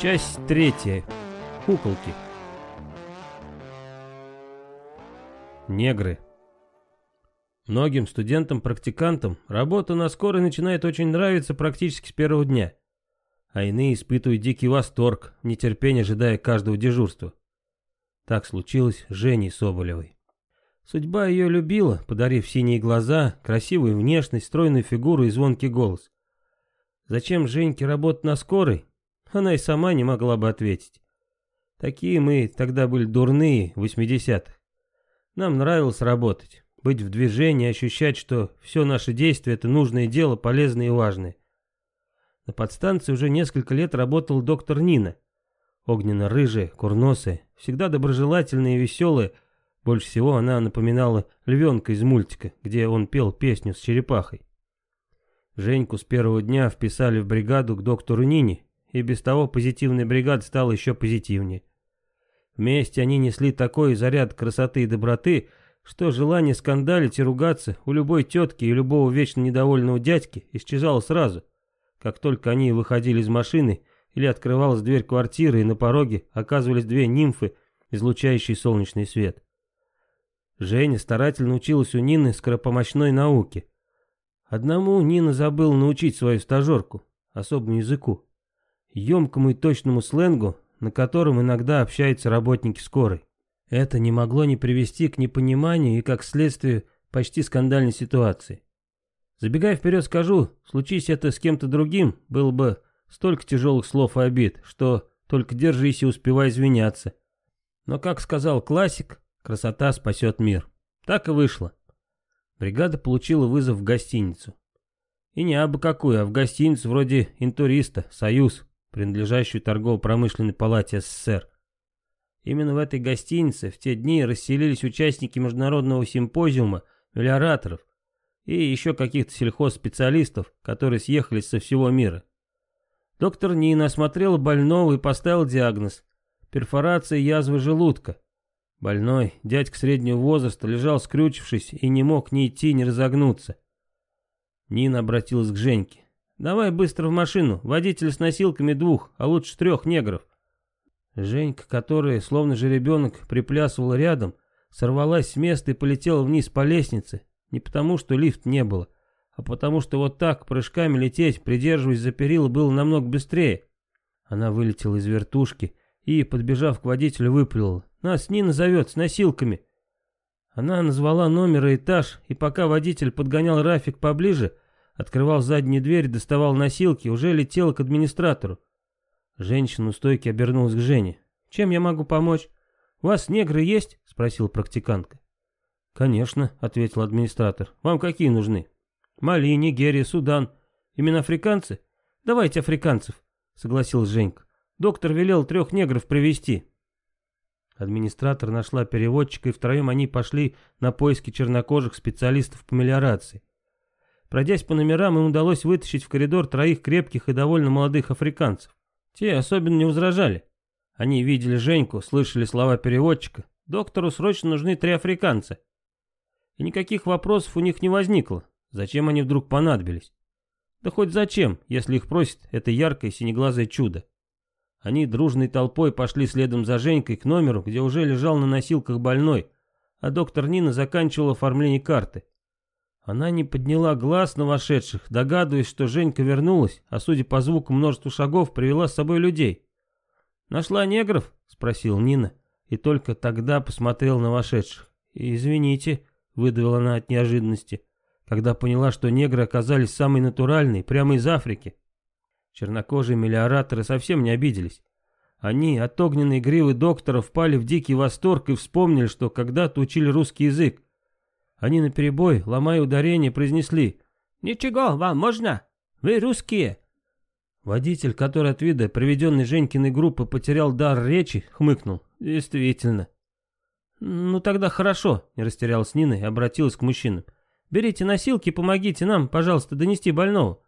Часть третья. Куколки. Негры. Многим студентам-практикантам работа на скорой начинает очень нравиться практически с первого дня, а иные испытывают дикий восторг, нетерпение ожидая каждого дежурства. Так случилось с Женей Соболевой. Судьба ее любила, подарив синие глаза, красивую внешность, стройную фигуру и звонкий голос. Зачем Женьке работать на скорой, она и сама не могла бы ответить. Такие мы тогда были дурные, в 80-х. Нам нравилось работать, быть в движении, ощущать, что все наше действие – это нужное дело, полезное и важное. На подстанции уже несколько лет работал доктор Нина. Огненно-рыжая, курносая, всегда доброжелательная и веселая. Больше всего она напоминала львенка из мультика, где он пел песню с черепахой. Женьку с первого дня вписали в бригаду к доктору Нине, и без того позитивная бригада стала еще позитивнее. Вместе они несли такой заряд красоты и доброты, что желание скандалить и ругаться у любой тетки и любого вечно недовольного дядьки исчезало сразу, как только они выходили из машины или открывалась дверь квартиры и на пороге оказывались две нимфы, излучающие солнечный свет. Женя старательно училась у Нины скоропомощной науке. Одному Нина забыл научить свою стажерку, особому языку емкому и точному сленгу, на котором иногда общаются работники скорой. Это не могло не привести к непониманию и, как следствие, почти скандальной ситуации. Забегая вперед скажу, случись это с кем-то другим, было бы столько тяжелых слов и обид, что только держись и успевай извиняться. Но, как сказал классик, красота спасет мир. Так и вышло. Бригада получила вызов в гостиницу. И не абы какую, а в гостиницу вроде интуриста, «Союз» принадлежащую торгово-промышленной палате СССР. Именно в этой гостинице в те дни расселились участники международного симпозиума мелиораторов и еще каких-то сельхозспециалистов, которые съехались со всего мира. Доктор Нина осмотрела больного и поставил диагноз – перфорация язвы желудка. Больной, дядька среднего возраста, лежал скрючившись и не мог ни идти, ни разогнуться. Нина обратилась к Женьке. Давай быстро в машину, водитель с носилками двух, а лучше трех негров. Женька, которая, словно же ребенок, приплясывала рядом, сорвалась с места и полетела вниз по лестнице, не потому что лифт не было, а потому что вот так прыжками лететь, придерживаясь за перила, было намного быстрее. Она вылетела из вертушки и, подбежав к водителю, выплюнула. «Нас Нина зовет, с носилками». Она назвала номер и этаж, и пока водитель подгонял Рафик поближе, Открывал заднюю дверь, доставал носилки, уже летел к администратору. Женщина у стойки обернулась к Жене. «Чем я могу помочь? У вас негры есть?» — спросила практикантка. «Конечно», — ответил администратор. «Вам какие нужны?» «Мали, Нигерия, Судан. Именно африканцы?» «Давайте африканцев», — согласилась Женька. «Доктор велел трех негров привести Администратор нашла переводчика, и втроем они пошли на поиски чернокожих специалистов по мелиорации. Пройдясь по номерам, им удалось вытащить в коридор троих крепких и довольно молодых африканцев. Те особенно не возражали. Они видели Женьку, слышали слова переводчика. Доктору срочно нужны три африканца. И никаких вопросов у них не возникло. Зачем они вдруг понадобились? Да хоть зачем, если их просит это яркое синеглазое чудо. Они дружной толпой пошли следом за Женькой к номеру, где уже лежал на носилках больной, а доктор Нина заканчивал оформление карты. Она не подняла глаз на вошедших, догадываясь, что Женька вернулась, а судя по звуку множества шагов, привела с собой людей. «Нашла негров?» — спросил Нина, и только тогда посмотрел на вошедших. «Извините», — выдавила она от неожиданности, когда поняла, что негры оказались самые натуральные, прямо из Африки. Чернокожие мелиораторы совсем не обиделись. Они от огненной гривы доктора впали в дикий восторг и вспомнили, что когда-то учили русский язык, они наперебой, ломая ударение, произнесли «Ничего, вам можно? Вы русские!» Водитель, который от вида приведенной Женькиной группы потерял дар речи, хмыкнул. «Действительно». «Ну тогда хорошо», — не растерялась Нина и обратилась к мужчинам. «Берите носилки помогите нам, пожалуйста, донести больного».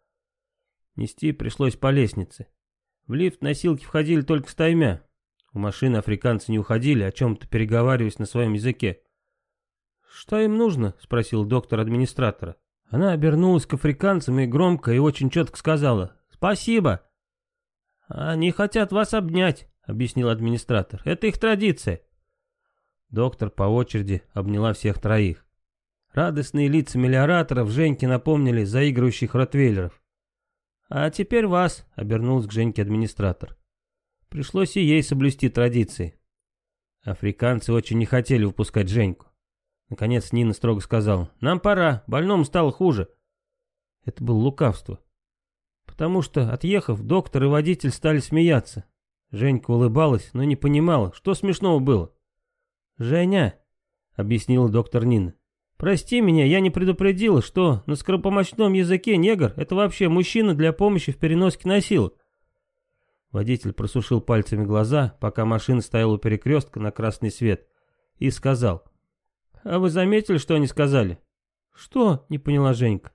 Нести пришлось по лестнице. В лифт носилки входили только стаймя. У машины африканцы не уходили, о чем-то переговариваясь на своем языке. «Что им нужно?» — спросил доктор администратора. Она обернулась к африканцам и громко и очень четко сказала «Спасибо». «Они хотят вас обнять», — объяснил администратор. «Это их традиция». Доктор по очереди обняла всех троих. Радостные лица мелиораторов Женьке напомнили заигрывающих ротвейлеров. «А теперь вас», — обернулся к Женьке администратор. Пришлось и ей соблюсти традиции. Африканцы очень не хотели выпускать Женьку. Наконец Нина строго сказала, «Нам пора, больному стало хуже». Это было лукавство. Потому что, отъехав, доктор и водитель стали смеяться. Женька улыбалась, но не понимала, что смешного было. «Женя», — объяснила доктор Нина, — «прости меня, я не предупредила, что на скоропомощном языке негр — это вообще мужчина для помощи в переноске носилок. Водитель просушил пальцами глаза, пока машина стояла у перекрестка на красный свет, и сказал. «А вы заметили, что они сказали?» «Что?» — не поняла Женька.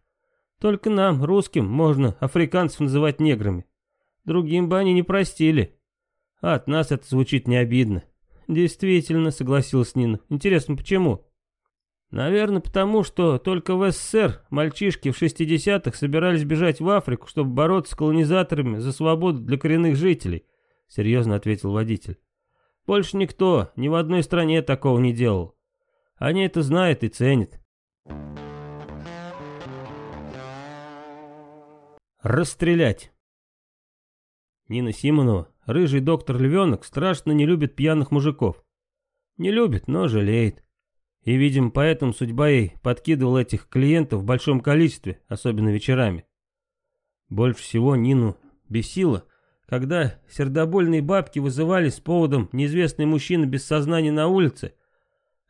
«Только нам, русским, можно африканцев называть неграми. Другим бы они не простили. А от нас это звучит не обидно». «Действительно», — согласилась Нина. «Интересно, почему?» Наверное, потому что только в СССР мальчишки в 60-х собирались бежать в Африку, чтобы бороться с колонизаторами за свободу для коренных жителей, серьезно ответил водитель. Больше никто ни в одной стране такого не делал. Они это знают и ценят. Расстрелять. Нина Симонова, рыжий доктор Львенок, страшно не любит пьяных мужиков. Не любит, но жалеет. И, видимо, поэтому судьба ей подкидывала этих клиентов в большом количестве, особенно вечерами. Больше всего Нину бесило, когда сердобольные бабки вызывали с поводом неизвестный мужчина без сознания на улице.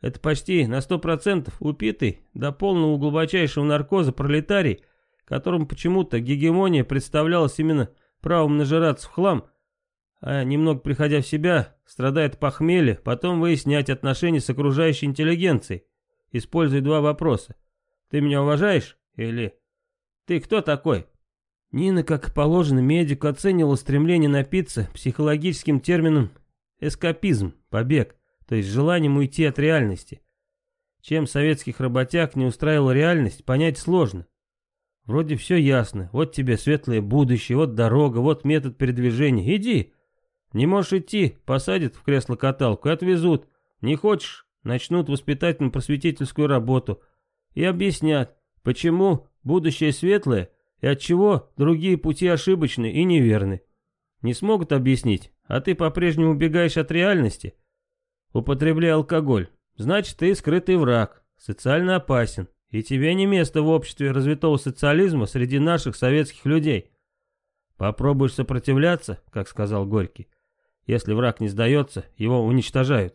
Это почти на сто процентов упитый до полного глубочайшего наркоза пролетарий, которому почему-то гегемония представлялась именно правом нажираться в хлам – а немного приходя в себя, страдает похмелье, потом выяснять отношения с окружающей интеллигенцией, используя два вопроса. «Ты меня уважаешь?» или «Ты кто такой?» Нина, как положено, медик оценивала стремление напиться психологическим термином «эскапизм», «побег», то есть желанием уйти от реальности. Чем советских работяг не устраивала реальность, понять сложно. Вроде все ясно, вот тебе светлое будущее, вот дорога, вот метод передвижения, иди, не можешь идти, посадят в кресло-каталку и отвезут. Не хочешь, начнут воспитательно-просветительскую работу. И объяснят, почему будущее светлое и от чего другие пути ошибочны и неверны. Не смогут объяснить, а ты по-прежнему убегаешь от реальности. Употребляй алкоголь. Значит, ты скрытый враг, социально опасен, и тебе не место в обществе развитого социализма среди наших советских людей. Попробуешь сопротивляться, как сказал Горький, если враг не сдается, его уничтожают.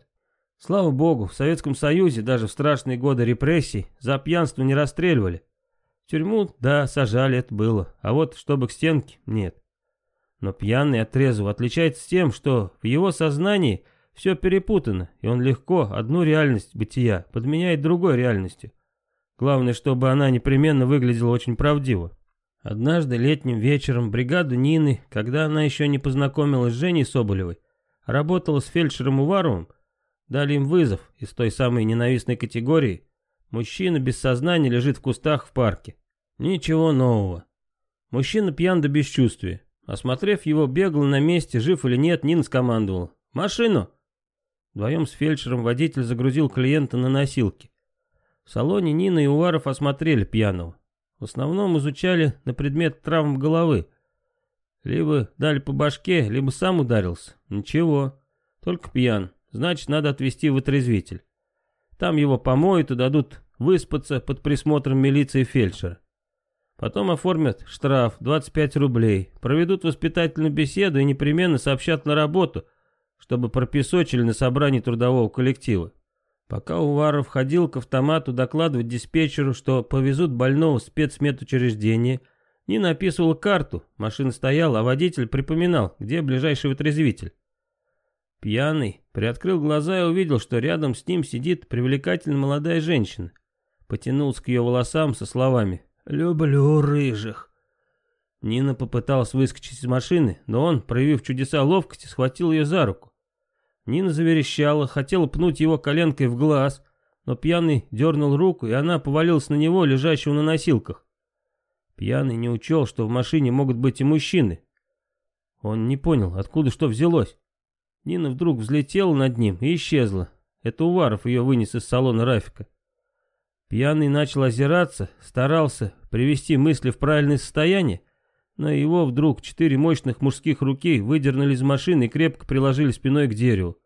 Слава богу, в Советском Союзе даже в страшные годы репрессий за пьянство не расстреливали. Тюрьму, да, сажали, это было, а вот чтобы к стенке, нет. Но пьяный от трезвого отличается тем, что в его сознании все перепутано, и он легко одну реальность бытия подменяет другой реальностью. Главное, чтобы она непременно выглядела очень правдиво. Однажды летним вечером бригаду Нины, когда она еще не познакомилась с Женей Соболевой, работала с фельдшером Уваровым, дали им вызов из той самой ненавистной категории. Мужчина без сознания лежит в кустах в парке. Ничего нового. Мужчина пьян до бесчувствия. Осмотрев его бегло на месте, жив или нет, Нина скомандовала. «Машину!» Вдвоем с фельдшером водитель загрузил клиента на носилки. В салоне Нина и Уваров осмотрели пьяного. В основном изучали на предмет травм головы. Либо дали по башке, либо сам ударился. Ничего, только пьян. Значит, надо отвезти в отрезвитель. Там его помоют и дадут выспаться под присмотром милиции фельдшера. Потом оформят штраф 25 рублей, проведут воспитательную беседу и непременно сообщат на работу, чтобы пропесочили на собрании трудового коллектива. Пока Уваров ходил к автомату докладывать диспетчеру, что повезут больного в спецмедучреждение – Нина описывала карту, машина стояла, а водитель припоминал, где ближайший вытрезвитель. Пьяный приоткрыл глаза и увидел, что рядом с ним сидит привлекательная молодая женщина. Потянулся к ее волосам со словами «Люблю рыжих». Нина попыталась выскочить из машины, но он, проявив чудеса ловкости, схватил ее за руку. Нина заверещала, хотела пнуть его коленкой в глаз, но пьяный дернул руку, и она повалилась на него, лежащего на носилках. Пьяный не учел, что в машине могут быть и мужчины. Он не понял, откуда что взялось. Нина вдруг взлетела над ним и исчезла. Это Уваров ее вынес из салона Рафика. Пьяный начал озираться, старался привести мысли в правильное состояние, но его вдруг четыре мощных мужских руки выдернули из машины и крепко приложили спиной к дереву.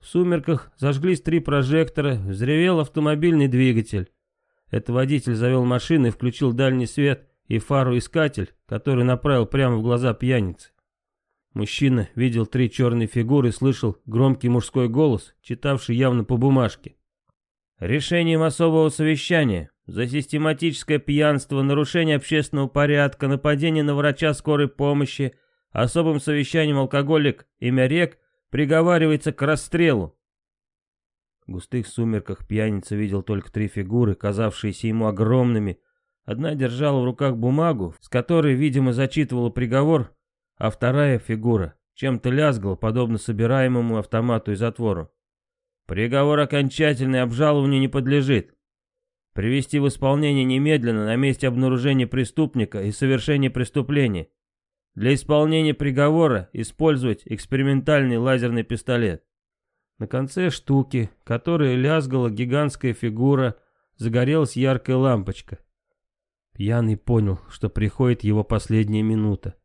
В сумерках зажглись три прожектора, взревел автомобильный двигатель. Это водитель завел машину и включил дальний свет и фару-искатель, который направил прямо в глаза пьяницы. Мужчина видел три черные фигуры и слышал громкий мужской голос, читавший явно по бумажке. Решением особого совещания за систематическое пьянство, нарушение общественного порядка, нападение на врача скорой помощи, особым совещанием алкоголик имя Рек приговаривается к расстрелу. В густых сумерках пьяница видел только три фигуры, казавшиеся ему огромными. Одна держала в руках бумагу, с которой, видимо, зачитывала приговор, а вторая фигура чем-то лязгала, подобно собираемому автомату и затвору. Приговор окончательный, обжалованию не подлежит. Привести в исполнение немедленно на месте обнаружения преступника и совершения преступления. Для исполнения приговора использовать экспериментальный лазерный пистолет. На конце штуки, которой лязгала гигантская фигура, загорелась яркая лампочка. Пьяный понял, что приходит его последняя минута.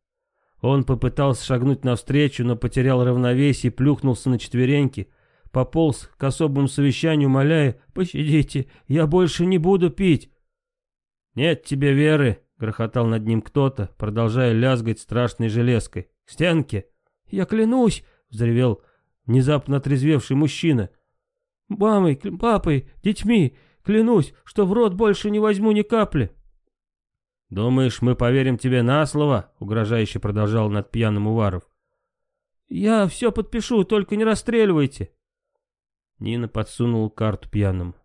Он попытался шагнуть навстречу, но потерял равновесие, плюхнулся на четвереньки, пополз к особому совещанию, умоляя, «Пощадите, я больше не буду пить». «Нет тебе веры», — грохотал над ним кто-то, продолжая лязгать страшной железкой. «К стенке!» «Я клянусь!» — взревел внезапно отрезвевший мужчина. «Мамой, папой, детьми, клянусь, что в рот больше не возьму ни капли». «Думаешь, мы поверим тебе на слово?» — угрожающе продолжал над пьяным Уваров. «Я все подпишу, только не расстреливайте». Нина подсунула карту пьяному.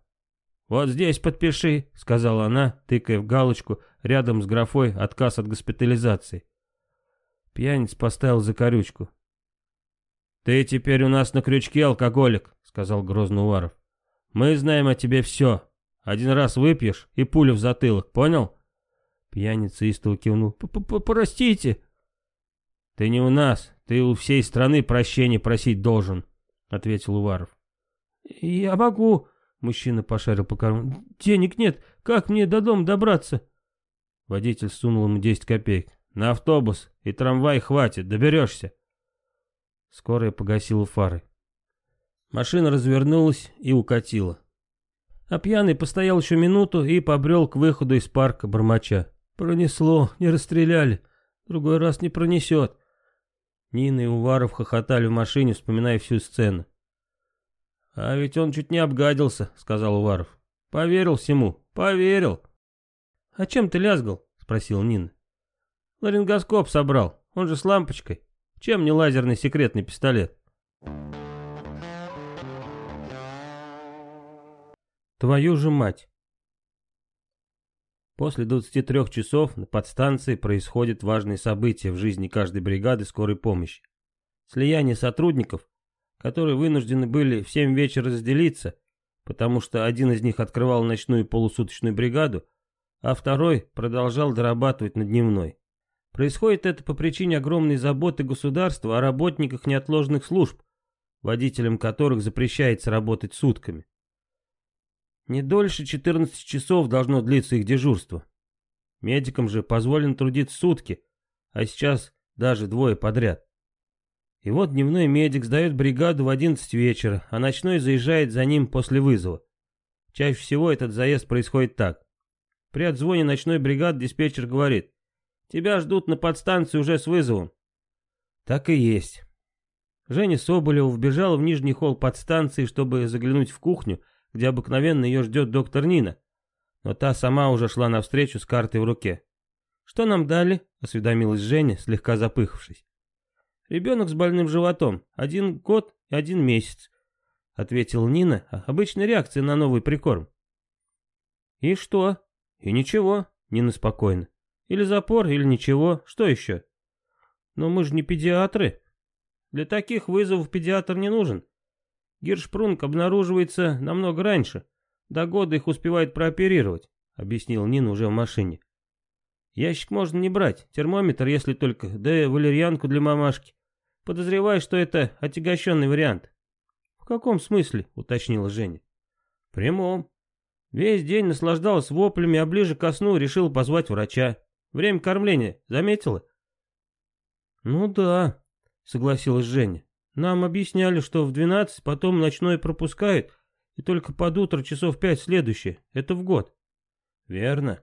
«Вот здесь подпиши», — сказала она, тыкая в галочку рядом с графой «Отказ от госпитализации». Пьяниц поставил закорючку. «Ты теперь у нас на крючке, алкоголик», — сказал грозно Уваров. «Мы знаем о тебе все. Один раз выпьешь и пуля в затылок, понял?» Пьяница истово кивнул. П -п -п «Простите». «Ты не у нас, ты у всей страны прощения просить должен», — ответил Уваров. «Я могу», — мужчина пошарил по карману. «Денег нет, как мне до дома добраться?» Водитель сунул ему 10 копеек. «На автобус и трамвай хватит, доберешься». Скорая погасила фары. Машина развернулась и укатила. А пьяный постоял еще минуту и побрел к выходу из парка бормоча. Пронесло, не расстреляли. Другой раз не пронесет. Нина и Уваров хохотали в машине, вспоминая всю сцену. «А ведь он чуть не обгадился», — сказал Уваров. «Поверил всему, поверил». «А чем ты лязгал?» — спросил Нина. «Ларингоскоп собрал, он же с лампочкой. Чем не лазерный секретный пистолет?» «Твою же мать!» После 23 часов на подстанции происходит важное событие в жизни каждой бригады скорой помощи. Слияние сотрудников, которые вынуждены были в 7 вечера разделиться, потому что один из них открывал ночную полусуточную бригаду, а второй продолжал дорабатывать на дневной. Происходит это по причине огромной заботы государства о работниках неотложных служб, водителям которых запрещается работать сутками. Не дольше 14 часов должно длиться их дежурство. Медикам же позволено трудиться сутки, а сейчас даже двое подряд. И вот дневной медик сдает бригаду в 11 вечера, а ночной заезжает за ним после вызова. Чаще всего этот заезд происходит так. При отзвоне ночной бригады диспетчер говорит, «Тебя ждут на подстанции уже с вызовом». Так и есть. Женя Соболева вбежала в нижний холл подстанции, чтобы заглянуть в кухню, где обыкновенно ее ждет доктор Нина. Но та сама уже шла навстречу с картой в руке. «Что нам дали?» — осведомилась Женя, слегка запыхавшись. «Ребенок с больным животом. Один год и один месяц», — ответила Нина. «Обычная реакция на новый прикорм». «И что?» «И ничего», — Нина спокойно. «Или запор, или ничего. Что еще?» «Но мы же не педиатры. Для таких вызовов педиатр не нужен. Гиршпрунг обнаруживается намного раньше. До года их успевают прооперировать, объяснил Нина уже в машине. Ящик можно не брать, термометр, если только, да и валерьянку для мамашки. Подозреваю, что это отягощенный вариант. В каком смысле, уточнила Женя. В прямом. Весь день наслаждалась воплями, а ближе ко сну решила позвать врача. Время кормления, заметила? Ну да, согласилась Женя. Нам объясняли, что в 12, потом ночной пропускают, и только под утро часов пять следующее. Это в год. Верно.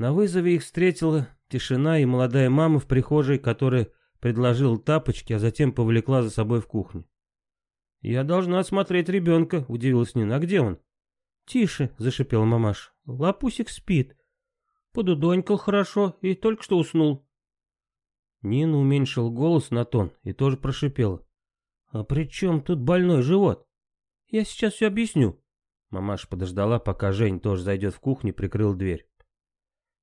На вызове их встретила тишина и молодая мама в прихожей, которая предложила тапочки, а затем повлекла за собой в кухню. «Я должна осмотреть ребенка», — удивилась Нина. «А где он?» «Тише», — зашипел мамаш. «Лапусик спит. Подудонькал хорошо и только что уснул». Нина уменьшил голос на тон и тоже прошипела. «А при чем тут больной живот?» «Я сейчас все объясню». Мамаша подождала, пока Жень тоже зайдет в кухню и прикрыл дверь.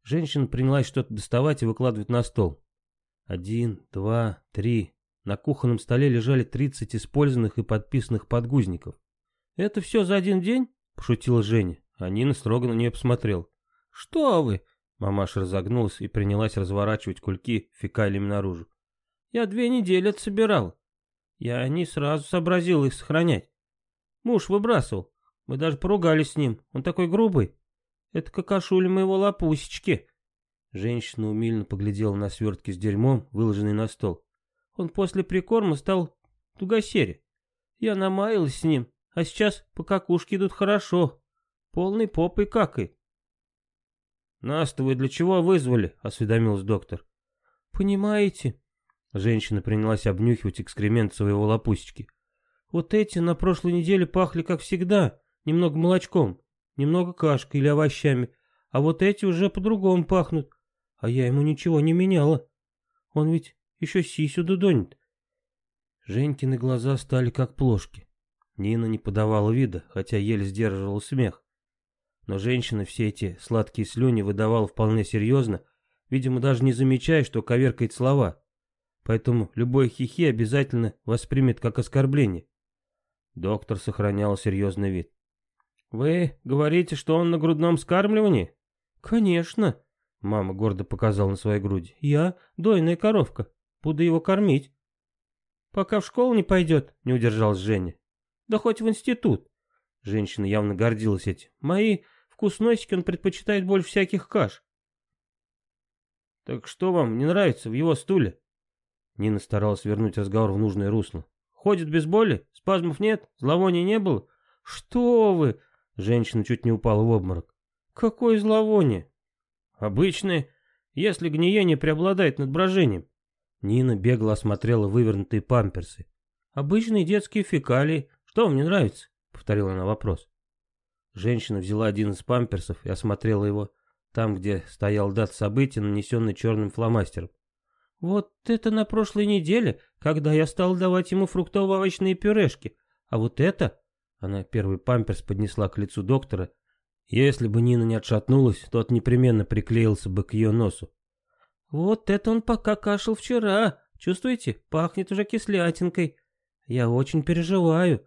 Женщина принялась что-то доставать и выкладывать на стол. Один, два, три. На кухонном столе лежали тридцать использованных и подписанных подгузников. «Это все за один день?» — пошутила Женя. А Нина строго на нее посмотрел. «Что вы?» — мамаша разогнулась и принялась разворачивать кульки фекалиями наружу. «Я две недели это собирал. Я не сразу сообразил их сохранять. Муж выбрасывал. Мы даже поругались с ним. Он такой грубый. Это какашуля моего лапусечки. Женщина умильно поглядела на свертки с дерьмом, выложенный на стол. Он после прикорма стал тугосере. Я намаялась с ним, а сейчас по какушке идут хорошо. Полный попой какой. «Нас-то вы для чего вызвали?» — осведомился доктор. «Понимаете?» Женщина принялась обнюхивать экскремент своего лапусечки. «Вот эти на прошлой неделе пахли, как всегда, немного молочком немного кашкой или овощами, а вот эти уже по-другому пахнут. А я ему ничего не меняла. Он ведь еще сисю дудонит. Женькины глаза стали как плошки. Нина не подавала вида, хотя еле сдерживала смех. Но женщина все эти сладкие слюни выдавала вполне серьезно, видимо, даже не замечая, что коверкает слова. Поэтому любой хихи обязательно воспримет как оскорбление. Доктор сохранял серьезный вид. «Вы говорите, что он на грудном скармливании?» «Конечно», — мама гордо показала на своей груди. «Я дойная коровка, буду его кормить». «Пока в школу не пойдет», — не удержалась Женя. «Да хоть в институт». Женщина явно гордилась этим. «Мои вкусносики он предпочитает больше всяких каш». «Так что вам не нравится в его стуле?» Нина старалась вернуть разговор в нужное русло. «Ходит без боли? Спазмов нет? Зловония не было?» «Что вы!» Женщина чуть не упала в обморок. Какое зловоние? Обычное, если гниение преобладает над брожением. Нина бегло осмотрела вывернутые памперсы. Обычные детские фекалии. Что вам не нравится? Повторила она вопрос. Женщина взяла один из памперсов и осмотрела его там, где стоял дат события, нанесенный черным фломастером. «Вот это на прошлой неделе, когда я стал давать ему фруктово-овощные пюрешки. А вот это она первый памперс поднесла к лицу доктора. Если бы Нина не отшатнулась, тот непременно приклеился бы к ее носу. «Вот это он пока кашлял вчера. Чувствуете? Пахнет уже кислятинкой. Я очень переживаю».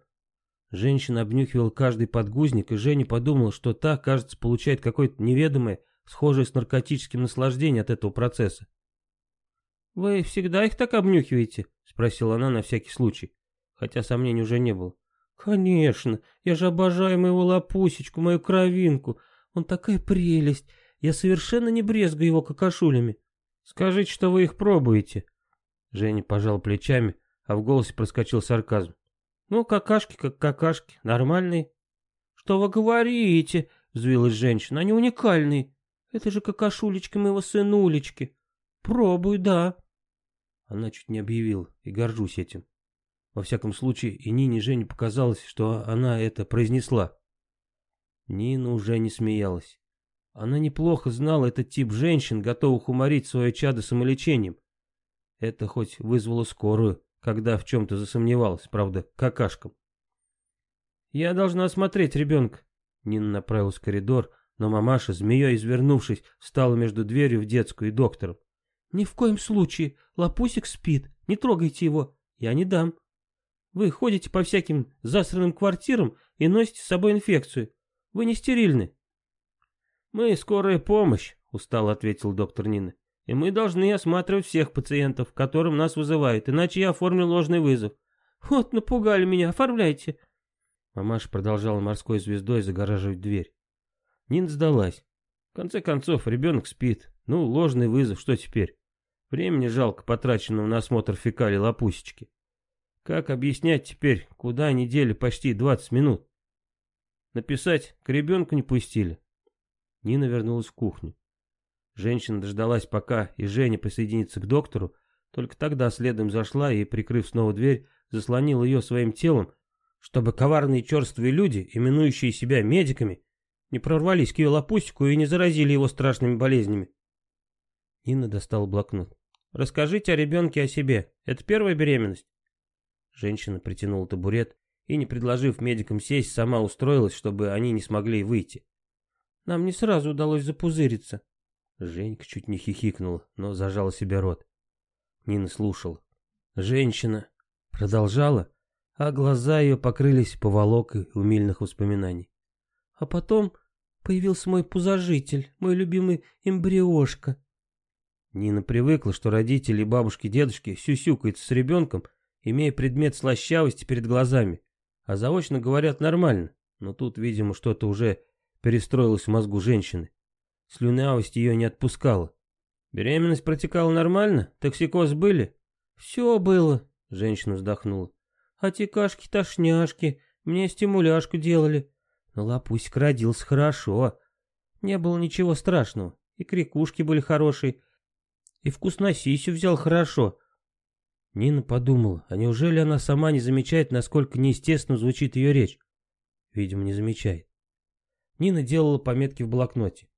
Женщина обнюхивала каждый подгузник, и Женя подумала, что та, кажется, получает какое-то неведомое, схожее с наркотическим наслаждение от этого процесса. «Вы всегда их так обнюхиваете?» — спросила она на всякий случай, хотя сомнений уже не было. «Конечно, я же обожаю моего лапусечку, мою кровинку. Он такая прелесть. Я совершенно не брезгаю его какашулями. Скажите, что вы их пробуете». Женя пожал плечами, а в голосе проскочил сарказм. «Ну, какашки как какашки, нормальные». «Что вы говорите?» — взвилась женщина. «Они уникальные. Это же какашулечка моего сынулечки. Пробую, да». Она чуть не объявила, и горжусь этим. Во всяком случае, и Нине Жене показалось, что она это произнесла. Нина уже не смеялась. Она неплохо знала этот тип женщин, готовых уморить свое чадо самолечением. Это хоть вызвало скорую, когда в чем-то засомневалась, правда, какашком. «Я должна осмотреть ребенка». Нина направилась в коридор, но мамаша, змеей извернувшись, встала между дверью в детскую и доктором. «Ни в коем случае. Лапусик спит. Не трогайте его. Я не дам. Вы ходите по всяким засранным квартирам и носите с собой инфекцию. Вы не стерильны. Мы скорая помощь, устало ответил доктор Нина. «И мы должны осматривать всех пациентов, которым нас вызывают, иначе я оформлю ложный вызов». «Вот напугали меня, оформляйте». Мамаша продолжала морской звездой загораживать дверь. Нина сдалась. В конце концов, ребенок спит. Ну, ложный вызов, что теперь? Времени жалко потраченного на осмотр фекалий лопусечки. Как объяснять теперь, куда они дели почти 20 минут? Написать к ребенку не пустили. Нина вернулась в кухню. Женщина дождалась, пока и Женя присоединится к доктору, только тогда следом зашла и, прикрыв снова дверь, заслонила ее своим телом, чтобы коварные черствые люди, именующие себя медиками, не прорвались к ее лопустику и не заразили его страшными болезнями. Нина достала блокнот. «Расскажите о ребенке о себе. Это первая беременность?» Женщина притянула табурет и, не предложив медикам сесть, сама устроилась, чтобы они не смогли выйти. «Нам не сразу удалось запузыриться». Женька чуть не хихикнула, но зажала себе рот. Нина слушала. Женщина продолжала, а глаза ее покрылись поволокой умильных воспоминаний. А потом появился мой пузожитель, мой любимый эмбриошка. Нина привыкла, что родители, бабушки, дедушки сюсюкаются с ребенком, имея предмет слащавости перед глазами, а заочно говорят нормально, но тут, видимо, что-то уже перестроилось в мозгу женщины. Слюнявость ее не отпускала. Беременность протекала нормально? Токсикоз были? Все было, женщина вздохнула. А текашки-тошняшки, мне стимуляшку делали. Но лапусик родился хорошо. Не было ничего страшного. И крикушки были хорошие, и вкусносисю взял хорошо. Нина подумала, а неужели она сама не замечает, насколько неестественно звучит ее речь? Видимо, не замечает. Нина делала пометки в блокноте.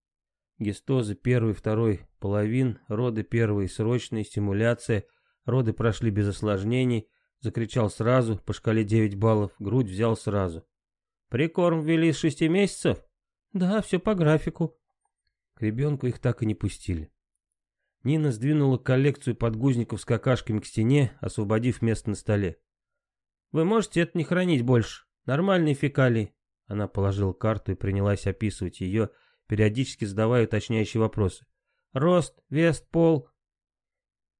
Гистозы первый, второй половин, роды первые срочные, стимуляция, роды прошли без осложнений, закричал сразу, по шкале 9 баллов, грудь взял сразу. Прикорм ввели с шести месяцев? Да, все по графику. К ребенку их так и не пустили. Нина сдвинула коллекцию подгузников с какашками к стене, освободив место на столе. «Вы можете это не хранить больше. Нормальные фекалии». Она положила карту и принялась описывать ее, периодически задавая уточняющие вопросы. «Рост, вес, пол».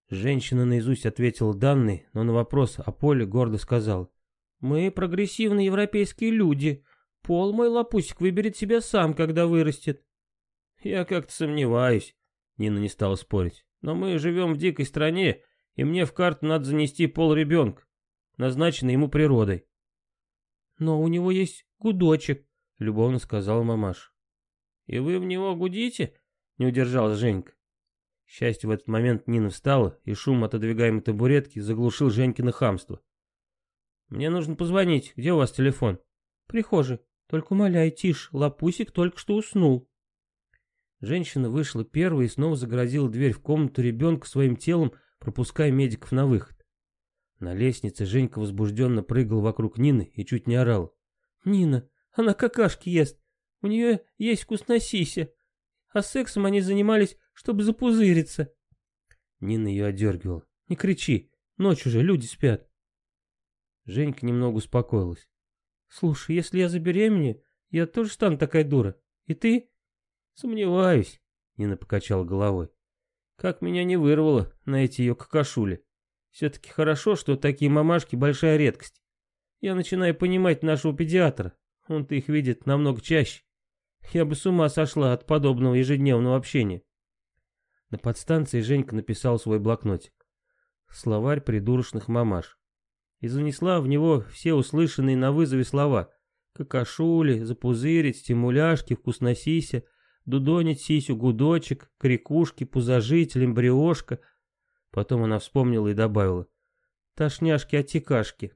Женщина наизусть ответила данные, но на вопрос о поле гордо сказала. «Мы прогрессивные европейские люди. Пол мой лопусик выберет себя сам, когда вырастет». «Я как-то сомневаюсь», Нина не стала спорить. Но мы живем в дикой стране, и мне в карту надо занести пол ребенка, назначенный ему природой. Но у него есть гудочек, любовно сказала мамаша. И вы в него гудите? Не удержалась Женька. К счастью, в этот момент Нина встала, и шум отодвигаемой табуретки заглушил Женькино хамство. «Мне нужно позвонить. Где у вас телефон?» «Прихожий. Только умоляй, тише, лапусик только что уснул». Женщина вышла первой и снова загородила дверь в комнату ребенка своим телом, пропуская медиков на выход. На лестнице Женька возбужденно прыгал вокруг Нины и чуть не орал. «Нина, она какашки ест. У нее есть вкусносися. А сексом они занимались, чтобы запузыриться». Нина ее одергивала. «Не кричи, ночь уже, люди спят». Женька немного успокоилась. «Слушай, если я забеременею, я тоже стану такая дура. И ты?» Сомневаюсь, Нина покачала головой. Как меня не вырвало на эти ее какашули. Все-таки хорошо, что такие мамашки большая редкость. Я начинаю понимать нашего педиатра. Он-то их видит намного чаще. Я бы с ума сошла от подобного ежедневного общения. На подстанции Женька написал свой блокнотик. Словарь придурочных мамаш. И занесла в него все услышанные на вызове слова. Какашули, запузырить, стимуляшки, вкусносися, дудонить сисю, гудочек, крикушки, пузожитель, эмбриошка. Потом она вспомнила и добавила. Тошняшки-отекашки.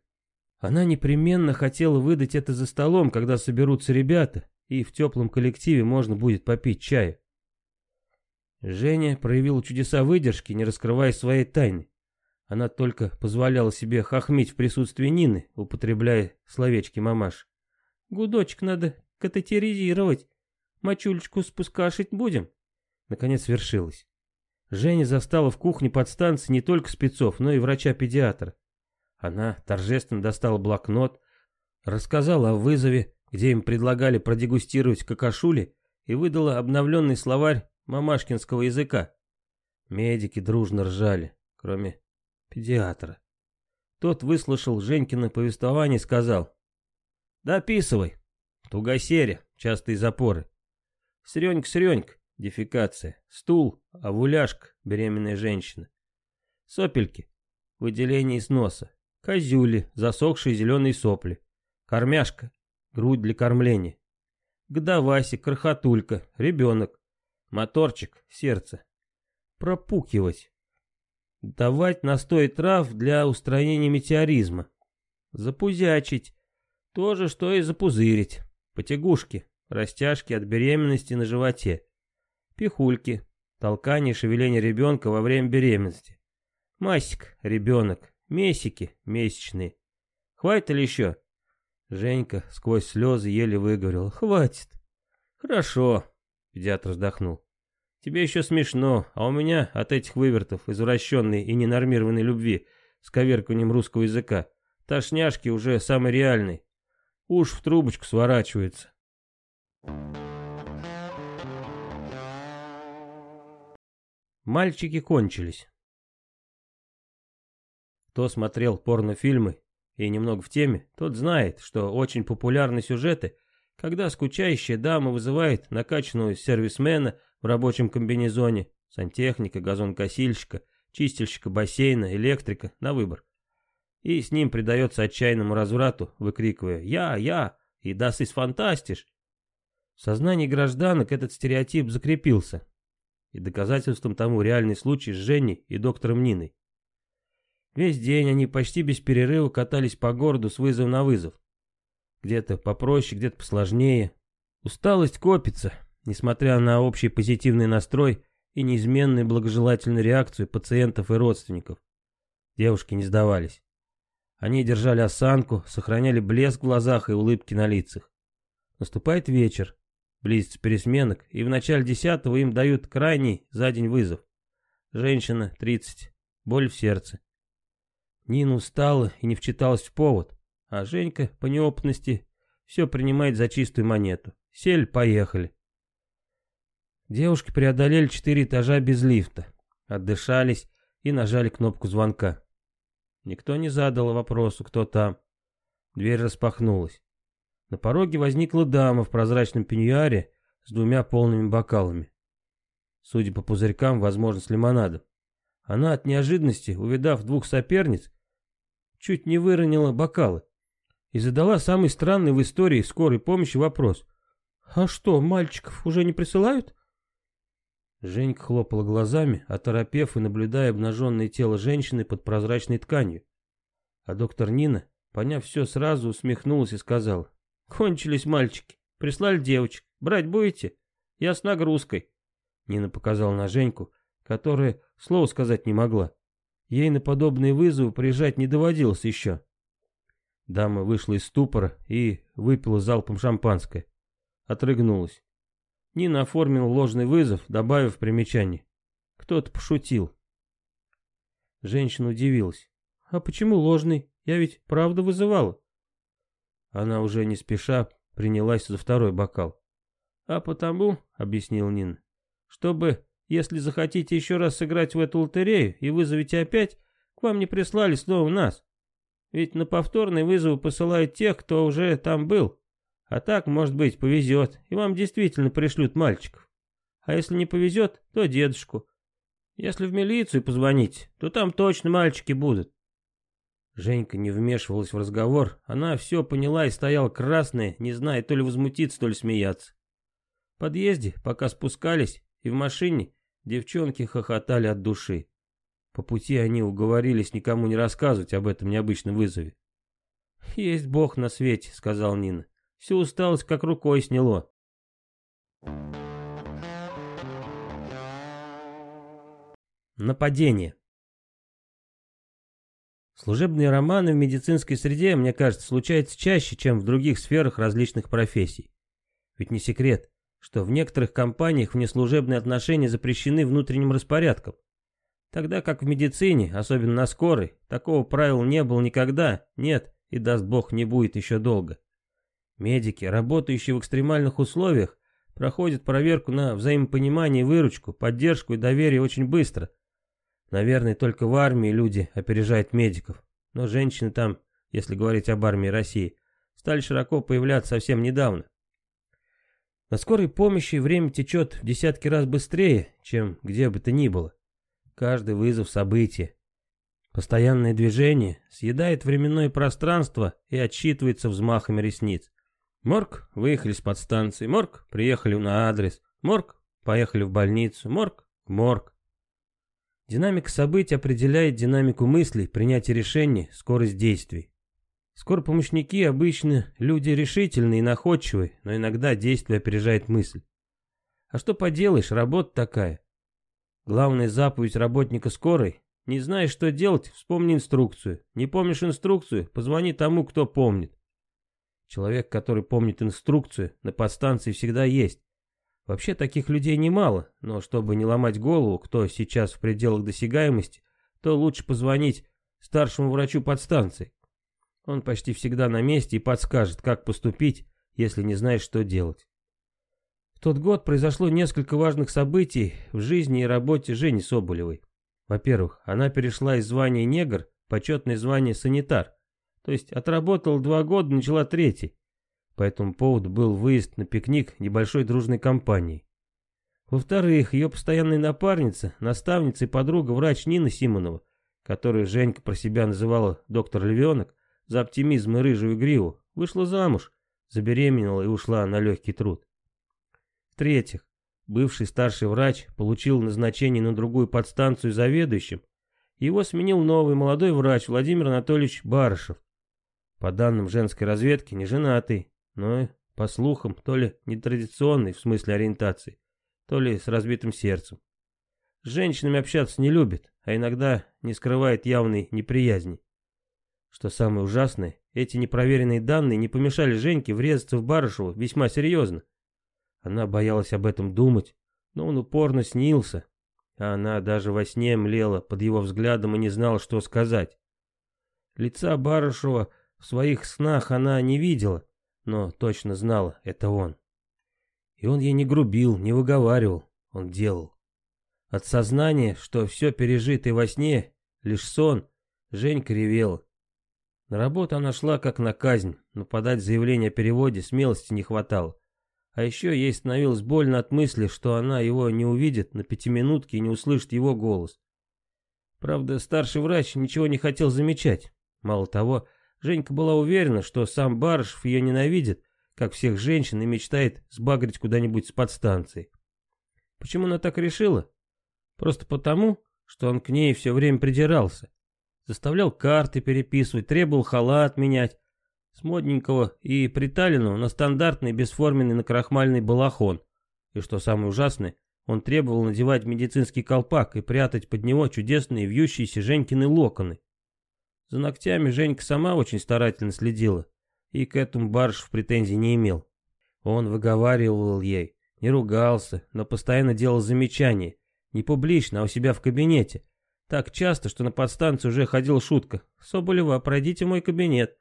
Она непременно хотела выдать это за столом, когда соберутся ребята, и в теплом коллективе можно будет попить чаю. Женя проявила чудеса выдержки, не раскрывая своей тайны. Она только позволяла себе хохмить в присутствии Нины, употребляя словечки мамаш. «Гудочек надо катетеризировать», Мочулечку спускашить будем?» Наконец свершилось. Женя застала в кухне подстанции не только спецов, но и врача-педиатра. Она торжественно достала блокнот, рассказала о вызове, где им предлагали продегустировать какашули, и выдала обновленный словарь мамашкинского языка. Медики дружно ржали, кроме педиатра. Тот выслушал Женькино повествование и сказал. «Дописывай. Тугосеря, частые запоры. Срёньк-срёньк, дефекация. Стул, овуляшка, беременная женщина. Сопельки, выделение из носа. Козюли, засохшие зеленые сопли. Кормяшка, грудь для кормления. Годовасик, крохотулька, ребенок. Моторчик, сердце. Пропукивать. Давать настой трав для устранения метеоризма. Запузячить. То же, что и запузырить. Потягушки, растяжки от беременности на животе. Пихульки, толкание и шевеление ребенка во время беременности. Масик, ребенок, месики, месячные. Хватит ли еще? Женька сквозь слезы еле выговорил. Хватит. Хорошо, педиатр вздохнул. Тебе еще смешно, а у меня от этих вывертов, извращенной и ненормированной любви, с коверканием русского языка, тошняшки уже самый реальный. Уж в трубочку сворачивается. Мальчики кончились. Кто смотрел порнофильмы и немного в теме, тот знает, что очень популярны сюжеты, когда скучающая дама вызывает накачанного сервисмена в рабочем комбинезоне, сантехника, газонкосильщика, чистильщика бассейна, электрика на выбор. И с ним предается отчаянному разврату, выкрикивая «Я, я!» и «Das ist фантастиш!». В сознании гражданок этот стереотип закрепился. И доказательством тому реальный случай с Женей и доктором Ниной. Весь день они почти без перерыва катались по городу с вызова на вызов. Где-то попроще, где-то посложнее. Усталость копится, несмотря на общий позитивный настрой и неизменную благожелательную реакцию пациентов и родственников. Девушки не сдавались. Они держали осанку, сохраняли блеск в глазах и улыбки на лицах. Наступает вечер, близится пересменок, и в начале десятого им дают крайний за день вызов. Женщина, 30, боль в сердце. Нина устала и не вчиталась в повод, а Женька, по неопытности, все принимает за чистую монету. Сель, поехали. Девушки преодолели четыре этажа без лифта, отдышались и нажали кнопку звонка. Никто не задал вопросу, кто там. Дверь распахнулась. На пороге возникла дама в прозрачном пеньюаре с двумя полными бокалами. Судя по пузырькам, возможно, с лимонадом. Она от неожиданности, увидав двух соперниц, чуть не выронила бокалы и задала самый странный в истории скорой помощи вопрос. «А что, мальчиков уже не присылают?» Женька хлопала глазами, оторопев и наблюдая обнаженное тело женщины под прозрачной тканью. А доктор Нина, поняв все сразу, усмехнулась и сказала. «Кончились мальчики. Прислали девочек. Брать будете? Я с нагрузкой». Нина показала на Женьку, которая слова сказать не могла. Ей на подобные вызовы приезжать не доводилось еще. Дама вышла из ступора и выпила залпом шампанское. Отрыгнулась. Нина оформила ложный вызов, добавив примечание. Кто-то пошутил. Женщина удивилась. «А почему ложный? Я ведь правда вызывала». Она уже не спеша принялась за второй бокал. «А потому», — объяснил Нина, — «чтобы, если захотите еще раз сыграть в эту лотерею и вызовете опять, к вам не прислали снова нас. Ведь на повторный вызов посылают тех, кто уже там был. А так, может быть, повезет, и вам действительно пришлют мальчиков. А если не повезет, то дедушку. Если в милицию позвонить, то там точно мальчики будут. Женька не вмешивалась в разговор, она все поняла и стояла красная, не зная то ли возмутиться, то ли смеяться. В подъезде, пока спускались, и в машине, девчонки хохотали от души. По пути они уговорились никому не рассказывать об этом необычном вызове. «Есть Бог на свете», — сказал Нина. Всю усталость как рукой сняло. Нападение. Служебные романы в медицинской среде, мне кажется, случаются чаще, чем в других сферах различных профессий. Ведь не секрет, что в некоторых компаниях внеслужебные отношения запрещены внутренним распорядком. Тогда как в медицине, особенно на скорой, такого правила не было никогда, нет и даст бог не будет еще долго. Медики, работающие в экстремальных условиях, проходит проверку на взаимопонимание и выручку, поддержку и доверие очень быстро. Наверное, только в армии люди опережают медиков. Но женщины там, если говорить об армии России, стали широко появляться совсем недавно. На скорой помощи время течет в десятки раз быстрее, чем где бы то ни было. Каждый вызов события. Постоянное движение съедает временное пространство и отсчитывается взмахами ресниц. Морг выехали с подстанции, морг приехали на адрес, морг поехали в больницу, морг морг. Динамика событий определяет динамику мыслей, принятие решений, скорость действий. Скоропомощники обычно люди решительные и находчивые, но иногда действие опережает мысль. А что поделаешь, работа такая. Главная заповедь работника скорой – не знаешь, что делать, вспомни инструкцию. Не помнишь инструкцию, позвони тому, кто помнит. Человек, который помнит инструкцию, на подстанции всегда есть. Вообще таких людей немало, но чтобы не ломать голову, кто сейчас в пределах досягаемости, то лучше позвонить старшему врачу подстанции. Он почти всегда на месте и подскажет, как поступить, если не знаешь, что делать. В тот год произошло несколько важных событий в жизни и работе Жени Соболевой. Во-первых, она перешла из звания негр в почетное звание санитар, то есть отработала два года, начала третий. По этому поводу был выезд на пикник небольшой дружной компании. Во-вторых, ее постоянная напарница, наставница и подруга, врач Нина Симонова, которую Женька про себя называла доктор Львенок, за оптимизм и рыжую гриву, вышла замуж, забеременела и ушла на легкий труд. В-третьих, бывший старший врач получил назначение на другую подстанцию заведующим, его сменил новый молодой врач Владимир Анатольевич Барышев. По данным женской разведки, не женатый, но, по слухам, то ли нетрадиционный в смысле ориентации, то ли с разбитым сердцем. С женщинами общаться не любит, а иногда не скрывает явной неприязни. Что самое ужасное, эти непроверенные данные не помешали Женьке врезаться в Барышеву весьма серьезно. Она боялась об этом думать, но он упорно снился, а она даже во сне млела под его взглядом и не знала, что сказать. Лица Барышева в своих снах она не видела, но точно знала, это он. И он ей не грубил, не выговаривал, он делал. От сознания, что все пережитое во сне, лишь сон, Женька ревела. На работу она шла как на казнь, но подать заявление о переводе смелости не хватало. А еще ей становилось больно от мысли, что она его не увидит на пятиминутке и не услышит его голос. Правда, старший врач ничего не хотел замечать. Мало того, Женька была уверена, что сам Барышев ее ненавидит, как всех женщин, и мечтает сбагрить куда-нибудь с подстанции. Почему она так решила? Просто потому, что он к ней все время придирался. Заставлял карты переписывать, требовал халат менять. С модненького и приталенного на стандартный бесформенный накрахмальный балахон. И что самое ужасное, он требовал надевать медицинский колпак и прятать под него чудесные вьющиеся Женькины локоны. За ногтями Женька сама очень старательно следила, и к этому Барышев претензий не имел. Он выговаривал ей, не ругался, но постоянно делал замечания, не публично, а у себя в кабинете, так часто, что на подстанцию уже ходила шутка. «Соболева, пройдите в мой кабинет».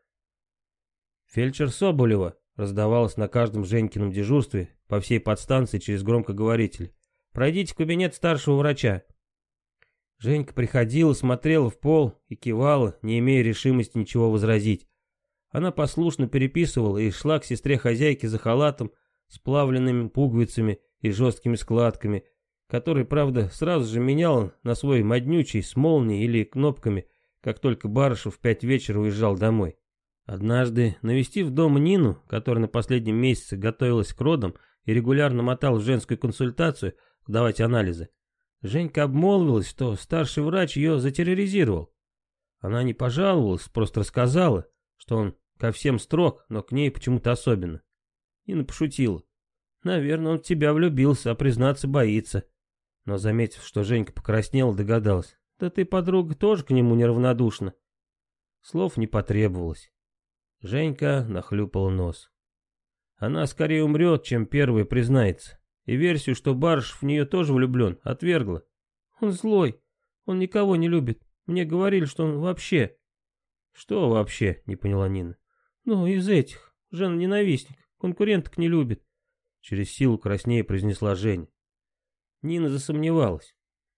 «Фельдшер Соболева», раздавалось на каждом Женькином дежурстве по всей подстанции через громкоговоритель. «Пройдите в кабинет старшего врача». Женька приходила, смотрела в пол и кивала, не имея решимости ничего возразить. Она послушно переписывала и шла к сестре хозяйки за халатом с плавленными пуговицами и жесткими складками, который, правда, сразу же менял на свой моднючий с молнией или кнопками, как только Барышев в пять вечера уезжал домой. Однажды, навестив дома Нину, которая на последнем месяце готовилась к родам и регулярно мотал в женскую консультацию давать анализы, Женька обмолвилась, что старший врач ее затерроризировал. Она не пожаловалась, просто рассказала, что он ко всем строг, но к ней почему-то особенно. Нина пошутила. «Наверное, он в тебя влюбился, а признаться боится». Но, заметив, что Женька покраснела, догадалась. Да ты, подруга, тоже к нему неравнодушна. Слов не потребовалось. Женька нахлюпала нос. Она скорее умрет, чем первая признается. И версию, что Барышев в нее тоже влюблен, отвергла. Он злой. Он никого не любит. Мне говорили, что он вообще... Что вообще, не поняла Нина. Ну, из этих. Жена ненавистник. Конкуренток не любит. через силу краснее произнесла Женя. Нина засомневалась.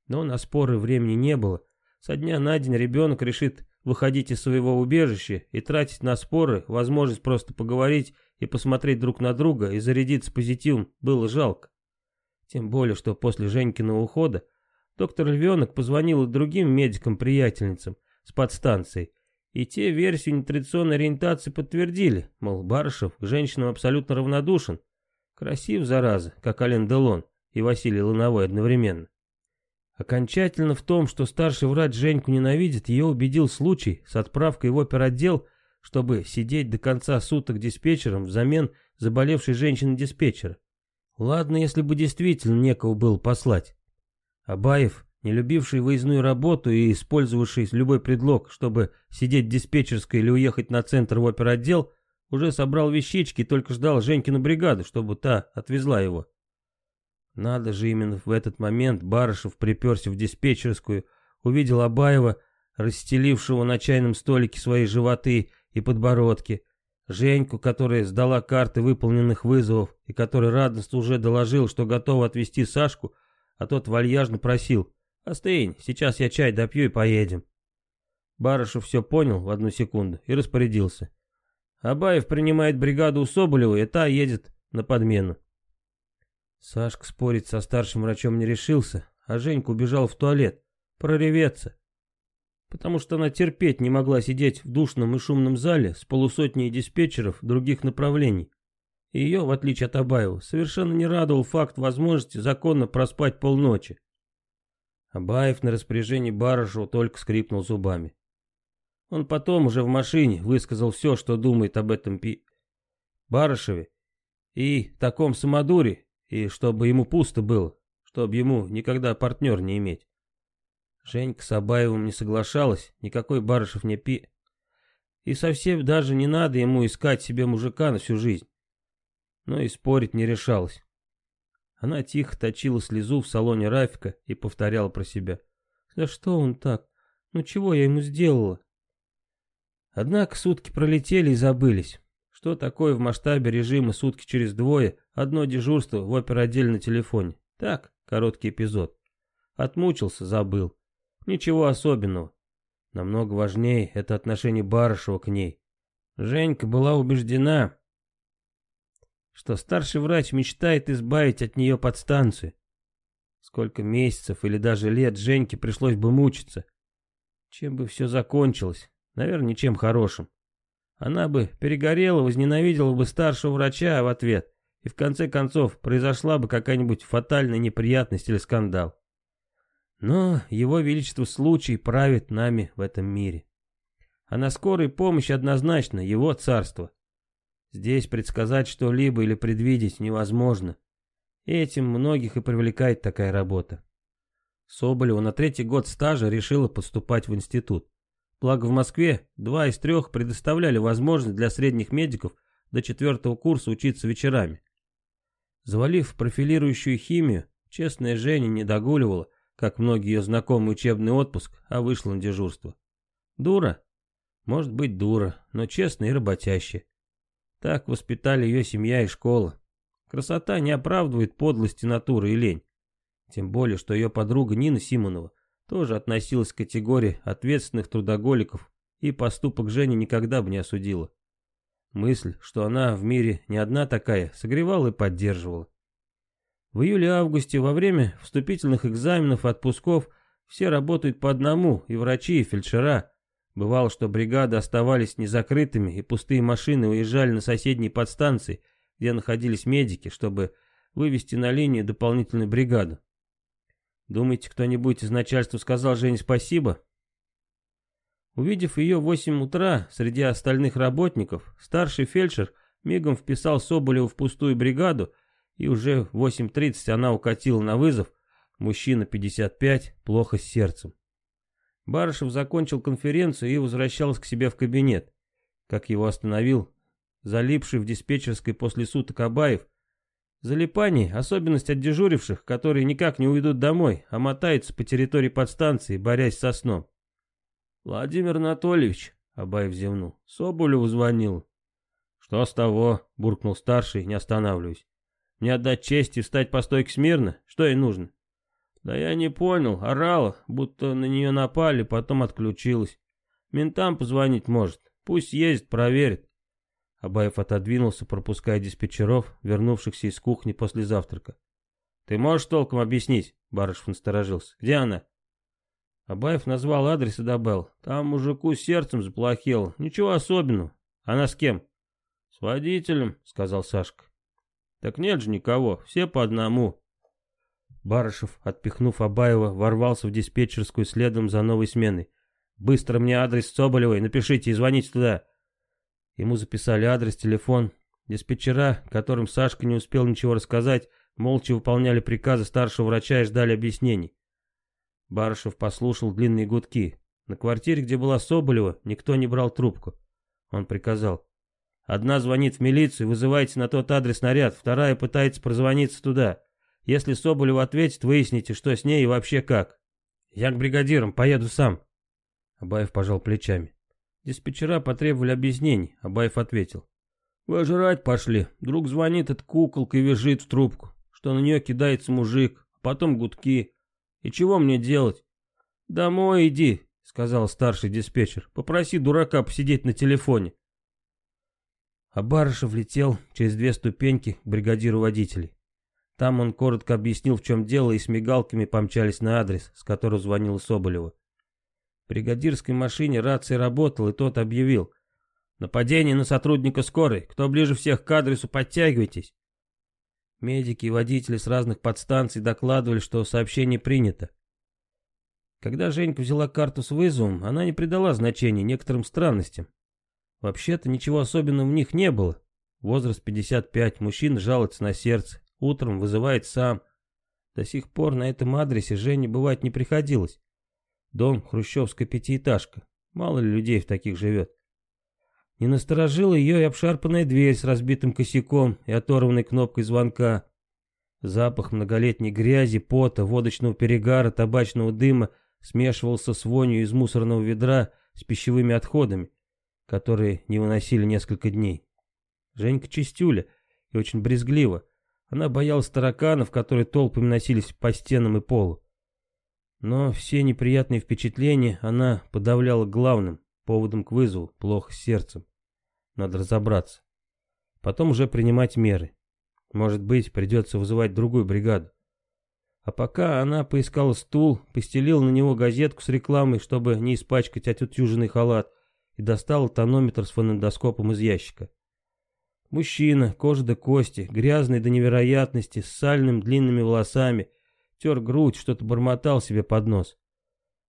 Но на споры времени не было. Со дня на день ребенок решит выходить из своего убежища и тратить на споры возможность просто поговорить и посмотреть друг на друга и зарядиться позитивом было жалко. Тем более, что после Женькиного ухода доктор Львенок позвонил и другим медикам-приятельницам с подстанцией, и те версию нетрадиционной ориентации подтвердили, мол, Барышев к женщинам абсолютно равнодушен, красив, зараза, как Ален Делон и Василий Луновой одновременно. Окончательно в том, что старший врач Женьку ненавидит, ее убедил случай с отправкой в оперотдел, чтобы сидеть до конца суток диспетчером взамен заболевшей женщины-диспетчера. Ладно, если бы действительно некого было послать. Абаев, не любивший выездную работу и использовавший любой предлог, чтобы сидеть в диспетчерской или уехать на центр в оперотдел, уже собрал вещички и только ждал Женькину бригаду, чтобы та отвезла его. Надо же именно в этот момент Барышев приперся в диспетчерскую, увидел Абаева, расстелившего на чайном столике свои животы и подбородки, Женьку, которая сдала карты выполненных вызовов и который радостно уже доложил, что готова отвезти Сашку, а тот вальяжно просил «Остынь, сейчас я чай допью и поедем». Барышев все понял в одну секунду и распорядился. Абаев принимает бригаду у Соболева, и та едет на подмену. Сашка спорить со старшим врачом не решился, а Женька убежал в туалет, прореветься. Потому что она терпеть не могла сидеть в душном и шумном зале с полусотней диспетчеров других направлений. И ее, в отличие от Абаева, совершенно не радовал факт возможности законно проспать полночи. Абаев на распоряжении Барышева только скрипнул зубами. Он потом уже в машине высказал все, что думает об этом пи... Барышеве и таком самодуре, и чтобы ему пусто было, чтобы ему никогда партнер не иметь. Женька с не соглашалась, никакой Барышев не пи... И совсем даже не надо ему искать себе мужика на всю жизнь. Но и спорить не решалась. Она тихо точила слезу в салоне Рафика и повторяла про себя. «Да что он так? Ну чего я ему сделала?» Однако сутки пролетели и забылись. Что такое в масштабе режима сутки через двое, одно дежурство в оперотделе на телефоне. Так, короткий эпизод. Отмучился, забыл. Ничего особенного. Намного важнее это отношение Барышева к ней. Женька была убеждена, что старший врач мечтает избавить от нее подстанцию. Сколько месяцев или даже лет Женьке пришлось бы мучиться. Чем бы все закончилось? Наверное, ничем хорошим. Она бы перегорела, возненавидела бы старшего врача в ответ, и в конце концов произошла бы какая-нибудь фатальная неприятность или скандал. Но его величество случай правит нами в этом мире. А на скорой помощи однозначно его царство. Здесь предсказать что-либо или предвидеть невозможно. Этим многих и привлекает такая работа. Соболева на третий год стажа решила поступать в институт. Благо в Москве два из трех предоставляли возможность для средних медиков до четвертого курса учиться вечерами. Завалив профилирующую химию, честная Женя не догуливала, как многие ее знакомые учебный отпуск, а вышла на дежурство. Дура? Может быть дура, но честная и работящая. Так воспитали ее семья и школа. Красота не оправдывает подлости натуры и лень. Тем более, что ее подруга Нина Симонова тоже относилась к категории ответственных трудоголиков и поступок Жени никогда бы не осудила. Мысль, что она в мире не одна такая, согревала и поддерживала. В июле-августе во время вступительных экзаменов отпусков все работают по одному, и врачи, и фельдшера. Бывало, что бригады оставались незакрытыми, и пустые машины уезжали на соседние подстанции, где находились медики, чтобы вывести на линию дополнительную бригаду. Думаете, кто-нибудь из начальства сказал Жене спасибо? Увидев ее в восемь утра среди остальных работников, старший фельдшер мигом вписал Соболеву в пустую бригаду, и уже в 8.30 она укатила на вызов, мужчина 55, плохо с сердцем. Барышев закончил конференцию и возвращался к себе в кабинет. Как его остановил залипший в диспетчерской после суток Абаев, Залипание – особенность от дежуривших, которые никак не уйдут домой, а мотаются по территории подстанции, борясь со сном. «Владимир Анатольевич», – Абаев зевнул, – «Соболеву звонил». «Что с того?» – буркнул старший, не останавливаясь. Мне отдать честь и встать по стойке смирно? Что ей нужно? Да я не понял, орала, будто на нее напали, потом отключилась. Ментам позвонить может, пусть ездит, проверит. Абаев отодвинулся, пропуская диспетчеров, вернувшихся из кухни после завтрака. «Ты можешь толком объяснить?» Барышев насторожился. «Где она?» Абаев назвал адрес и добавил. «Там мужику сердцем заплохело. Ничего особенного. Она с кем?» «С водителем», — сказал Сашка. «Так нет же никого. Все по одному». Барышев, отпихнув Абаева, ворвался в диспетчерскую следом за новой сменой. «Быстро мне адрес Соболевой, напишите и звоните туда». Ему записали адрес, телефон. Диспетчера, которым Сашка не успел ничего рассказать, молча выполняли приказы старшего врача и ждали объяснений. Барышев послушал длинные гудки. На квартире, где была Соболева, никто не брал трубку. Он приказал. Одна звонит в милицию, вызывайте на тот адрес наряд, вторая пытается прозвониться туда. Если Соболева ответит, выясните, что с ней и вообще как. Я к бригадирам, поеду сам. Абаев пожал плечами. Диспетчера потребовали объяснений, Абаев ответил. Вы жрать пошли. Друг звонит, эта куколка и визжит в трубку, что на нее кидается мужик, а потом гудки. И чего мне делать? Домой иди, сказал старший диспетчер. Попроси дурака посидеть на телефоне. А Барышев летел через две ступеньки к бригадиру водителей. Там он коротко объяснил, в чем дело, и с мигалками помчались на адрес, с которого звонил Соболева. В бригадирской машине рация работала, и тот объявил. «Нападение на сотрудника скорой. Кто ближе всех к адресу, подтягивайтесь». Медики и водители с разных подстанций докладывали, что сообщение принято. Когда Женька взяла карту с вызовом, она не придала значения некоторым странностям. Вообще-то ничего особенного в них не было. Возраст 55, мужчина жалуется на сердце, утром вызывает сам. До сих пор на этом адресе Жене бывать не приходилось. Дом хрущевская пятиэтажка, мало ли людей в таких живет. Не насторожила ее и обшарпанная дверь с разбитым косяком и оторванной кнопкой звонка. Запах многолетней грязи, пота, водочного перегара, табачного дыма смешивался с вонью из мусорного ведра с пищевыми отходами, которые не выносили несколько дней. Женька чистюля и очень брезглива. Она боялась тараканов, которые толпами носились по стенам и полу. Но все неприятные впечатления она подавляла главным, поводом к вызову, плохо с сердцем. Надо разобраться. Потом уже принимать меры. Может быть, придется вызывать другую бригаду. А пока она поискала стул, постелила на него газетку с рекламой, чтобы не испачкать отутюженный халат, и достала тонометр с фонендоскопом из ящика. Мужчина, кожа до кости, грязный до невероятности, с сальным длинными волосами, тер грудь, что-то бормотал себе под нос.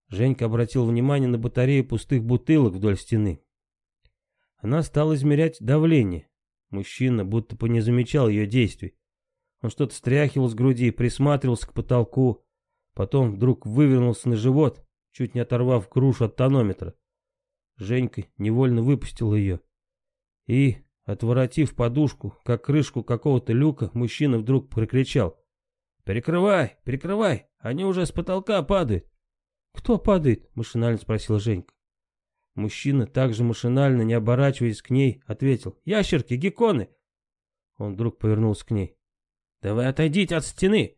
Женька обратил внимание на батарею пустых бутылок вдоль стены. Она стала измерять давление. Мужчина будто бы не замечал ее действий. Он что-то стряхивал с груди, присматривался к потолку. Потом вдруг вывернулся на живот, чуть не оторвав крушу от тонометра. Женька невольно выпустил ее. И, отворотив подушку, как крышку какого-то люка, мужчина вдруг прокричал. «Перекрывай, перекрывай, они уже с потолка падают». «Кто падает?» — машинально спросила Женька. Мужчина, также машинально, не оборачиваясь к ней, ответил. «Ящерки, гекконы!» Он вдруг повернулся к ней. «Да вы отойдите от стены!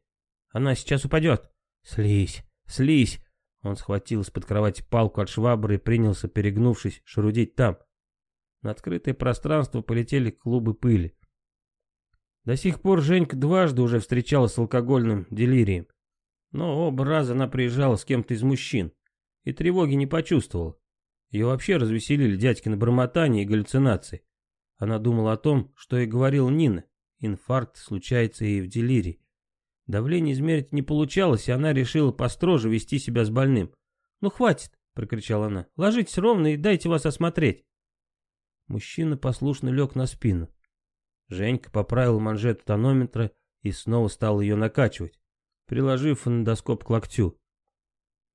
Она сейчас упадет!» «Слизь, слизь!» Он схватил из-под кровати палку от швабры и принялся, перегнувшись, шарудить там. На открытое пространство полетели клубы пыли. До сих пор Женька дважды уже встречалась с алкогольным делирием. Но оба раза она приезжала с кем-то из мужчин и тревоги не почувствовала. Ее вообще развеселили дядькины бормотания и галлюцинации. Она думала о том, что и говорил Нина. Инфаркт случается и в делирии. Давление измерить не получалось, и она решила построже вести себя с больным. «Ну хватит!» — прокричала она. «Ложитесь ровно и дайте вас осмотреть». Мужчина послушно лег на спину. Женька поправил манжету тонометра и снова стал ее накачивать, приложив фонендоскоп к локтю.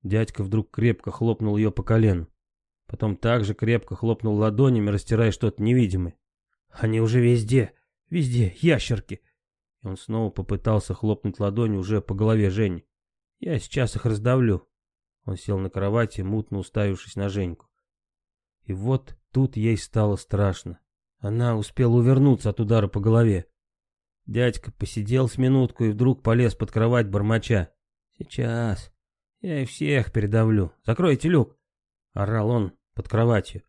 Дядька вдруг крепко хлопнул ее по колену. Потом также крепко хлопнул ладонями, растирая что-то невидимое. «Они уже везде, везде, ящерки!» Он снова попытался хлопнуть ладонью уже по голове Жени. «Я сейчас их раздавлю». Он сел на кровати, мутно уставившись на Женьку. И вот тут ей стало страшно. Она успела увернуться от удара по голове. Дядька посидел с минутку и вдруг полез под кровать бормоча. «Сейчас. Я и всех передавлю. Закройте люк!» — орал он под кроватью.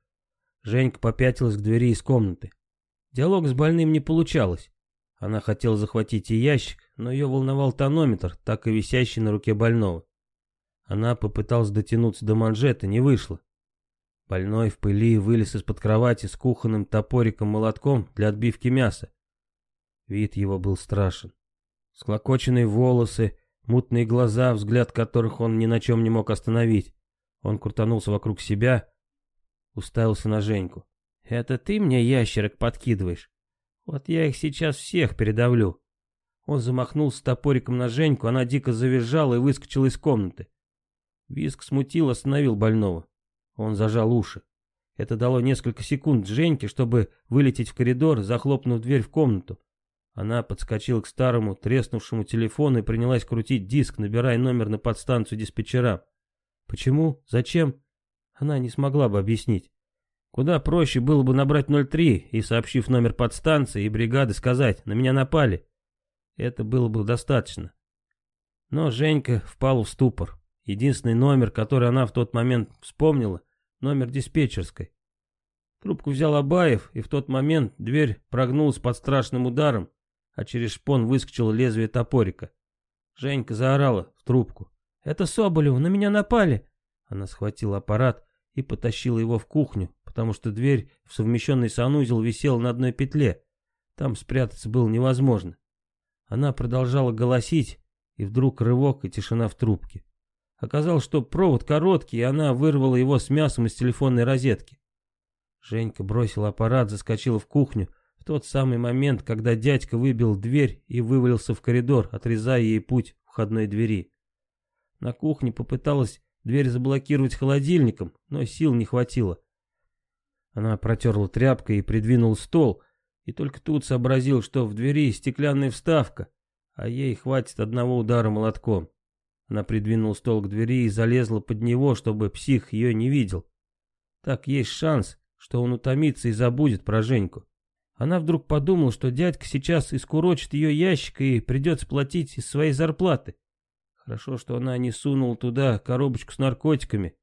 Женька попятилась к двери из комнаты. Диалог с больным не получалось. Она хотела захватить и ящик, но ее волновал тонометр, так и висящий на руке больного. Она попыталась дотянуться до манжета, не вышло. Больной в пыли вылез из-под кровати с кухонным топориком-молотком для отбивки мяса. Вид его был страшен. Склокоченные волосы, мутные глаза, взгляд которых он ни на чем не мог остановить. Он крутанулся вокруг себя, уставился на Женьку. «Это ты мне ящерок подкидываешь? Вот я их сейчас всех передавлю». Он замахнулся топориком на Женьку, она дико завизжала и выскочила из комнаты. Виск смутил, остановил больного. Он зажал уши. Это дало несколько секунд Женьке, чтобы вылететь в коридор, захлопнув дверь в комнату. Она подскочила к старому, треснувшему телефону и принялась крутить диск, набирая номер на подстанцию диспетчера. Почему? Зачем? Она не смогла бы объяснить. Куда проще было бы набрать 03 и, сообщив номер подстанции и бригады, сказать «на меня напали». Это было бы достаточно. Но Женька впал в ступор. Единственный номер, который она в тот момент вспомнила, номер диспетчерской. Трубку взял Абаев, и в тот момент дверь прогнулась под страшным ударом, а через шпон выскочило лезвие топорика. Женька заорала в трубку. «Это Соболев, на меня напали!» Она схватила аппарат и потащила его в кухню, потому что дверь в совмещенный санузел висела на одной петле. Там спрятаться было невозможно. Она продолжала голосить, и вдруг рывок и тишина в трубке. Оказалось, что провод короткий, и она вырвала его с мясом из телефонной розетки. Женька бросила аппарат, заскочила в кухню, в тот самый момент, когда дядька выбил дверь и вывалился в коридор, отрезая ей путь входной двери. На кухне попыталась дверь заблокировать холодильником, но сил не хватило. Она протерла тряпкой и придвинул стол, и только тут сообразил, что в двери стеклянная вставка, а ей хватит одного удара молотком. Она придвинула стол к двери и залезла под него, чтобы псих ее не видел. Так есть шанс, что он утомится и забудет про Женьку. Она вдруг подумала, что дядька сейчас искурочит ее ящик и придется платить из своей зарплаты. Хорошо, что она не сунула туда коробочку с наркотиками.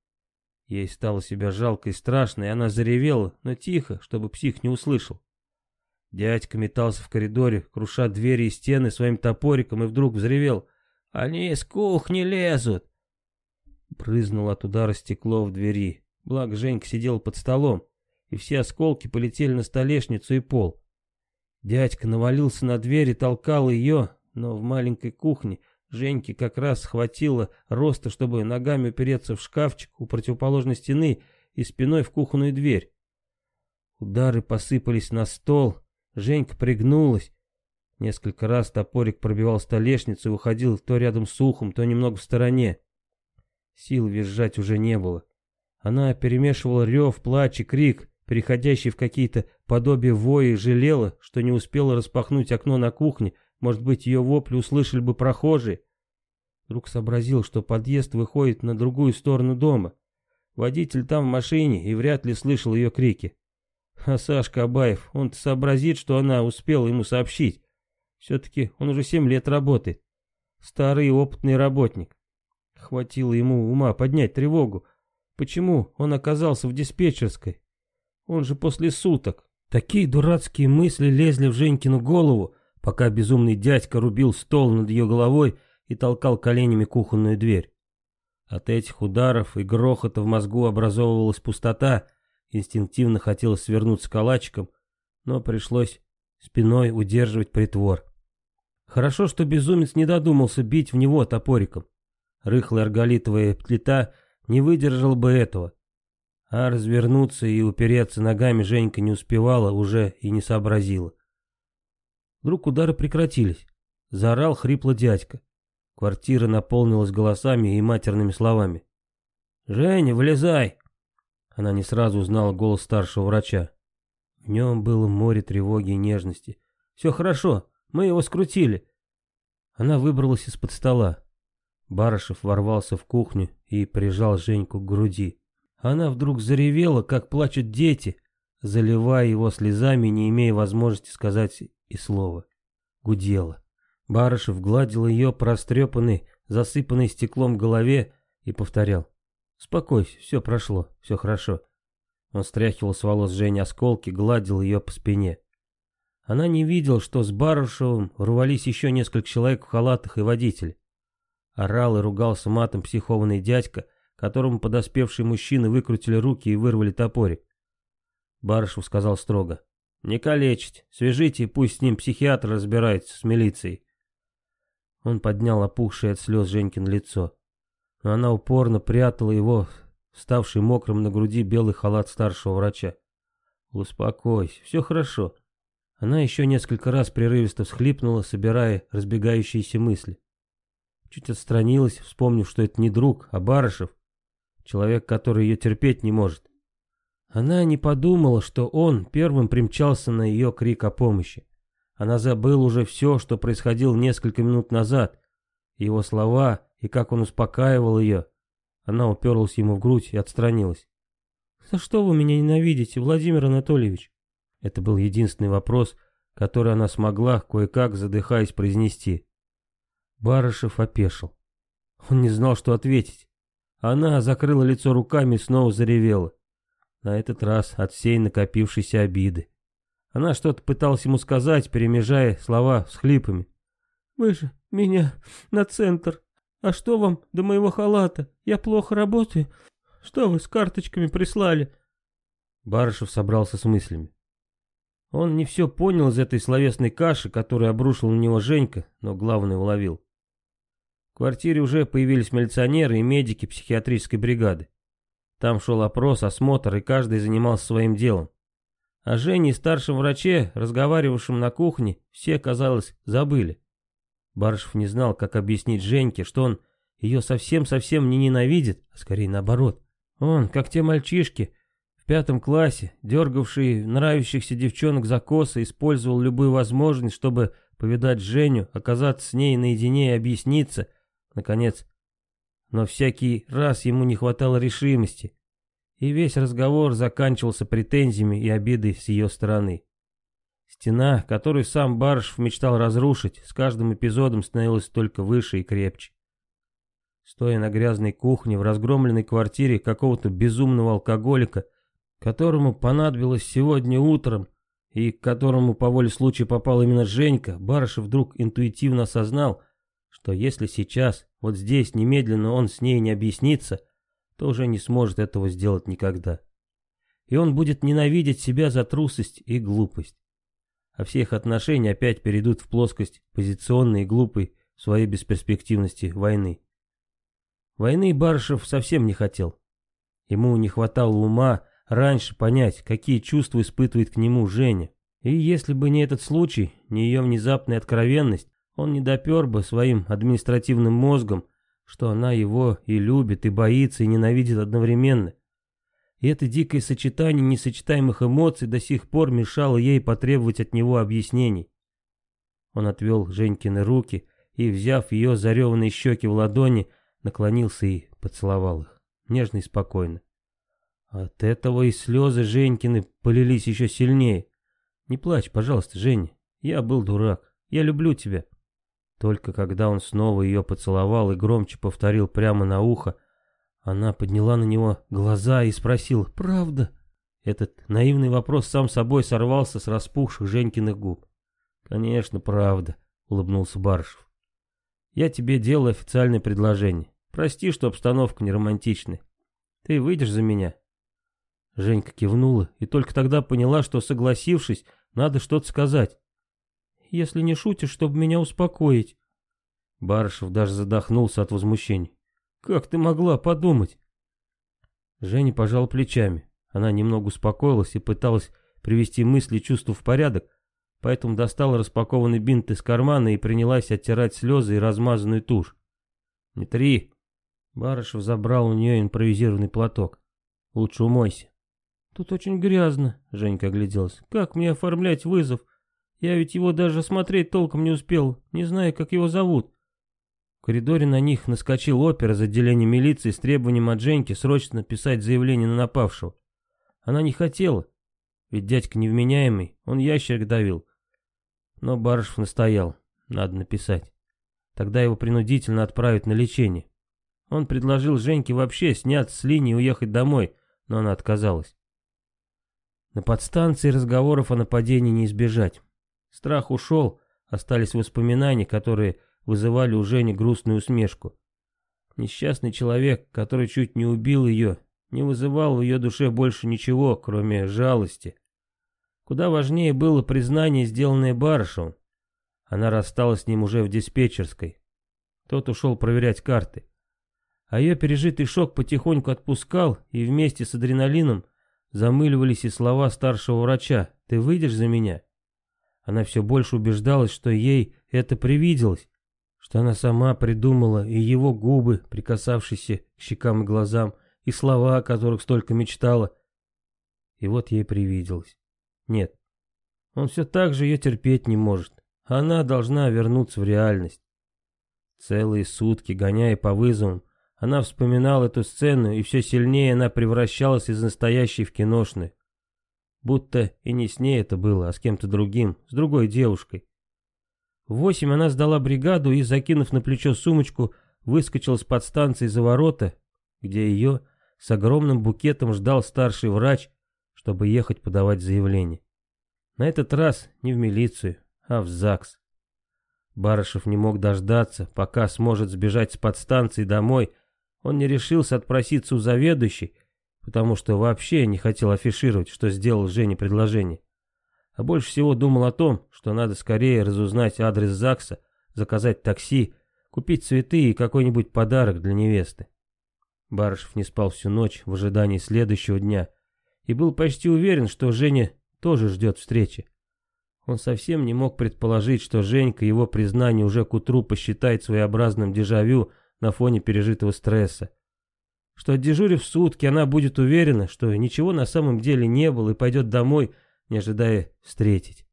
Ей стало себя жалко и страшно, и она заревела, но тихо, чтобы псих не услышал. Дядька метался в коридоре, круша двери и стены своим топориком, и вдруг взревел. Они из кухни лезут. Брызнуло от удара стекло в двери. Благо Женька сидел под столом, и все осколки полетели на столешницу и пол. Дядька навалился на дверь и толкал ее, но в маленькой кухне Женьке как раз хватило роста, чтобы ногами упереться в шкафчик у противоположной стены и спиной в кухонную дверь. Удары посыпались на стол, Женька пригнулась, Несколько раз топорик пробивал столешницу и уходил то рядом с ухом, то немного в стороне. Сил визжать уже не было. Она перемешивала рев, плач и крик, переходящий в какие-то подобия воя, и жалела, что не успела распахнуть окно на кухне, может быть, ее вопли услышали бы прохожие. Вдруг сообразил, что подъезд выходит на другую сторону дома. Водитель там в машине и вряд ли слышал ее крики. А Сашка Абаев, он-то сообразит, что она успела ему сообщить. Все-таки он уже семь лет работает. Старый опытный работник. Хватило ему ума поднять тревогу. Почему он оказался в диспетчерской? Он же после суток. Такие дурацкие мысли лезли в Женькину голову, пока безумный дядька рубил стол над ее головой и толкал коленями кухонную дверь. От этих ударов и грохота в мозгу образовывалась пустота, инстинктивно хотелось свернуться калачиком, но пришлось спиной удерживать притвор. Хорошо, что безумец не додумался бить в него топориком. Рыхлая арголитовая плита не выдержала бы этого. А развернуться и упереться ногами Женька не успевала, уже и не сообразила. Вдруг удары прекратились. Заорал хрипло дядька. Квартира наполнилась голосами и матерными словами. «Женя, вылезай!» Она не сразу узнала голос старшего врача. В нем было море тревоги и нежности. «Все хорошо, мы его скрутили. Она выбралась из-под стола. Барышев ворвался в кухню и прижал Женьку к груди. Она вдруг заревела, как плачут дети, заливая его слезами, не имея возможности сказать и слова. гудела. Барышев гладил ее по растрепанной, засыпанной стеклом голове и повторял. «Успокойся, все прошло, все хорошо». Он стряхивал с волос Жени осколки, гладил ее по спине. Она не видела, что с Барышевым рвались еще несколько человек в халатах и водитель. Орал и ругался матом психованный дядька, которому подоспевшие мужчины выкрутили руки и вырвали топорик. Барышев сказал строго. «Не калечить, свяжите, пусть с ним психиатр разбирается с милицией». Он поднял опухшее от слез Женькин лицо. Но она упорно прятала его, ставший мокрым на груди белый халат старшего врача. «Успокойся, все хорошо». Она еще несколько раз прерывисто всхлипнула, собирая разбегающиеся мысли. Чуть отстранилась, вспомнив, что это не друг, а Барышев, человек, который ее терпеть не может. Она не подумала, что он первым примчался на ее крик о помощи. Она забыла уже все, что происходило несколько минут назад. Его слова и как он успокаивал ее. Она уперлась ему в грудь и отстранилась. «За что вы меня ненавидите, Владимир Анатольевич?» Это был единственный вопрос, который она смогла, кое-как задыхаясь, произнести. Барышев опешил. Он не знал, что ответить. Она закрыла лицо руками и снова заревела. На этот раз от всей накопившейся обиды. Она что-то пыталась ему сказать, перемежая слова с хлипами. «Вы же меня на центр. А что вам до моего халата? Я плохо работаю. Что вы с карточками прислали?» Барышев собрался с мыслями. Он не все понял из этой словесной каши, которую обрушил на него Женька, но главное уловил. В квартире уже появились милиционеры и медики психиатрической бригады. Там шел опрос, осмотр, и каждый занимался своим делом. О Жене и старшем враче, разговаривавшем на кухне, все, казалось, забыли. Барышев не знал, как объяснить Женьке, что он ее совсем-совсем не ненавидит, а скорее наоборот. Он, как те мальчишки в пятом классе, дергавшие нравящихся девчонок за косы, использовал любую возможность, чтобы повидать Женю, оказаться с ней наедине и объясниться, наконец. Но всякий раз ему не хватало решимости, и весь разговор заканчивался претензиями и обидой с ее стороны. Стена, которую сам Барышев мечтал разрушить, с каждым эпизодом становилась только выше и крепче. Стоя на грязной кухне в разгромленной квартире какого-то безумного алкоголика, которому понадобилось сегодня утром и к которому по воле случая попал именно Женька, Барышев вдруг интуитивно осознал, что если сейчас, вот здесь, немедленно он с ней не объяснится, то уже не сможет этого сделать никогда. И он будет ненавидеть себя за трусость и глупость. А все их отношения опять перейдут в плоскость позиционной и глупой своей бесперспективности войны. Войны Барышев совсем не хотел. Ему не хватало ума раньше понять, какие чувства испытывает к нему Женя. И если бы не этот случай, не ее внезапная откровенность, он не допер бы своим административным мозгом что она его и любит, и боится, и ненавидит одновременно. И это дикое сочетание несочетаемых эмоций до сих пор мешало ей потребовать от него объяснений. Он отвел Женькины руки и, взяв ее зареванные щеки в ладони, наклонился и поцеловал их, нежно и спокойно. От этого и слезы Женькины полились еще сильнее. «Не плачь, пожалуйста, Женя, я был дурак, я люблю тебя». Только когда он снова ее поцеловал и громче повторил прямо на ухо, она подняла на него глаза и спросила «Правда?». Этот наивный вопрос сам собой сорвался с распухших Женькиных губ. «Конечно, правда», — улыбнулся Барышев. «Я тебе делаю официальное предложение. Прости, что обстановка не романтичная. Ты выйдешь за меня?» Женька кивнула и только тогда поняла, что, согласившись, надо что-то сказать если не шутишь, чтобы меня успокоить». Барышев даже задохнулся от возмущения. «Как ты могла подумать?» Женя пожал плечами. Она немного успокоилась и пыталась привести мысли и чувства в порядок, поэтому достала распакованный бинт из кармана и принялась оттирать слезы и размазанную тушь. «Не три!» Барышев забрал у нее импровизированный платок. «Лучше умойся». «Тут очень грязно», — Женька огляделась. «Как мне оформлять вызов? Я ведь его даже смотреть толком не успел, не знаю, как его зовут. В коридоре на них наскочил опер из отделения милиции с требованием от Женьки срочно написать заявление на напавшего. Она не хотела, ведь дядька невменяемый, он ящерик давил. Но Барышев настоял, надо написать. Тогда его принудительно отправят на лечение. Он предложил Женьке вообще сняться с линии и уехать домой, но она отказалась. На подстанции разговоров о нападении не избежать. Страх ушел, остались воспоминания, которые вызывали у Жени грустную усмешку. Несчастный человек, который чуть не убил ее, не вызывал в ее душе больше ничего, кроме жалости. Куда важнее было признание, сделанное Барышевым. Она рассталась с ним уже в диспетчерской. Тот ушел проверять карты. А ее пережитый шок потихоньку отпускал, и вместе с адреналином замыливались и слова старшего врача «Ты выйдешь за меня?» Она все больше убеждалась, что ей это привиделось, что она сама придумала и его губы, прикасавшиеся к щекам и глазам, и слова, о которых столько мечтала. И вот ей привиделось. Нет, он все так же ее терпеть не может. Она должна вернуться в реальность. Целые сутки, гоняя по вызовам, она вспоминала эту сцену, и все сильнее она превращалась из настоящей в киношную. Будто и не с ней это было, а с кем-то другим, с другой девушкой. В восемь она сдала бригаду и, закинув на плечо сумочку, выскочила с подстанции за ворота, где ее с огромным букетом ждал старший врач, чтобы ехать подавать заявление. На этот раз не в милицию, а в ЗАГС. Барышев не мог дождаться, пока сможет сбежать с подстанции домой. Он не решился отпроситься у заведующей, потому что вообще не хотел афишировать, что сделал Жене предложение. А больше всего думал о том, что надо скорее разузнать адрес ЗАГСа, заказать такси, купить цветы и какой-нибудь подарок для невесты. Барышев не спал всю ночь в ожидании следующего дня и был почти уверен, что Женя тоже ждет встречи. Он совсем не мог предположить, что Женька его признание уже к утру посчитает своеобразным дежавю на фоне пережитого стресса. Что отдежурив сутки, она будет уверена, что ничего на самом деле не было и пойдет домой, не ожидая встретить.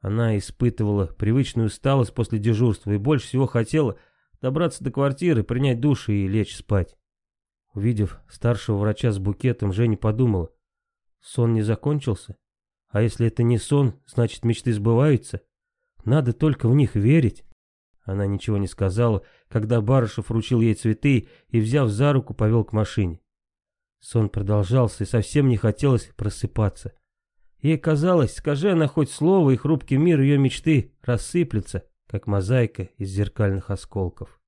Она испытывала привычную усталость после дежурства и больше всего хотела добраться до квартиры, принять душ и лечь спать. Увидев старшего врача с букетом, Женя подумала, сон не закончился? А если это не сон, значит мечты сбываются. Надо только в них верить. Она ничего не сказала, когда Барышев вручил ей цветы и, взяв за руку, повел к машине. Сон продолжался, и совсем не хотелось просыпаться. Ей казалось, скажи она хоть слово, и хрупкий мир ее мечты рассыплется, как мозаика из зеркальных осколков.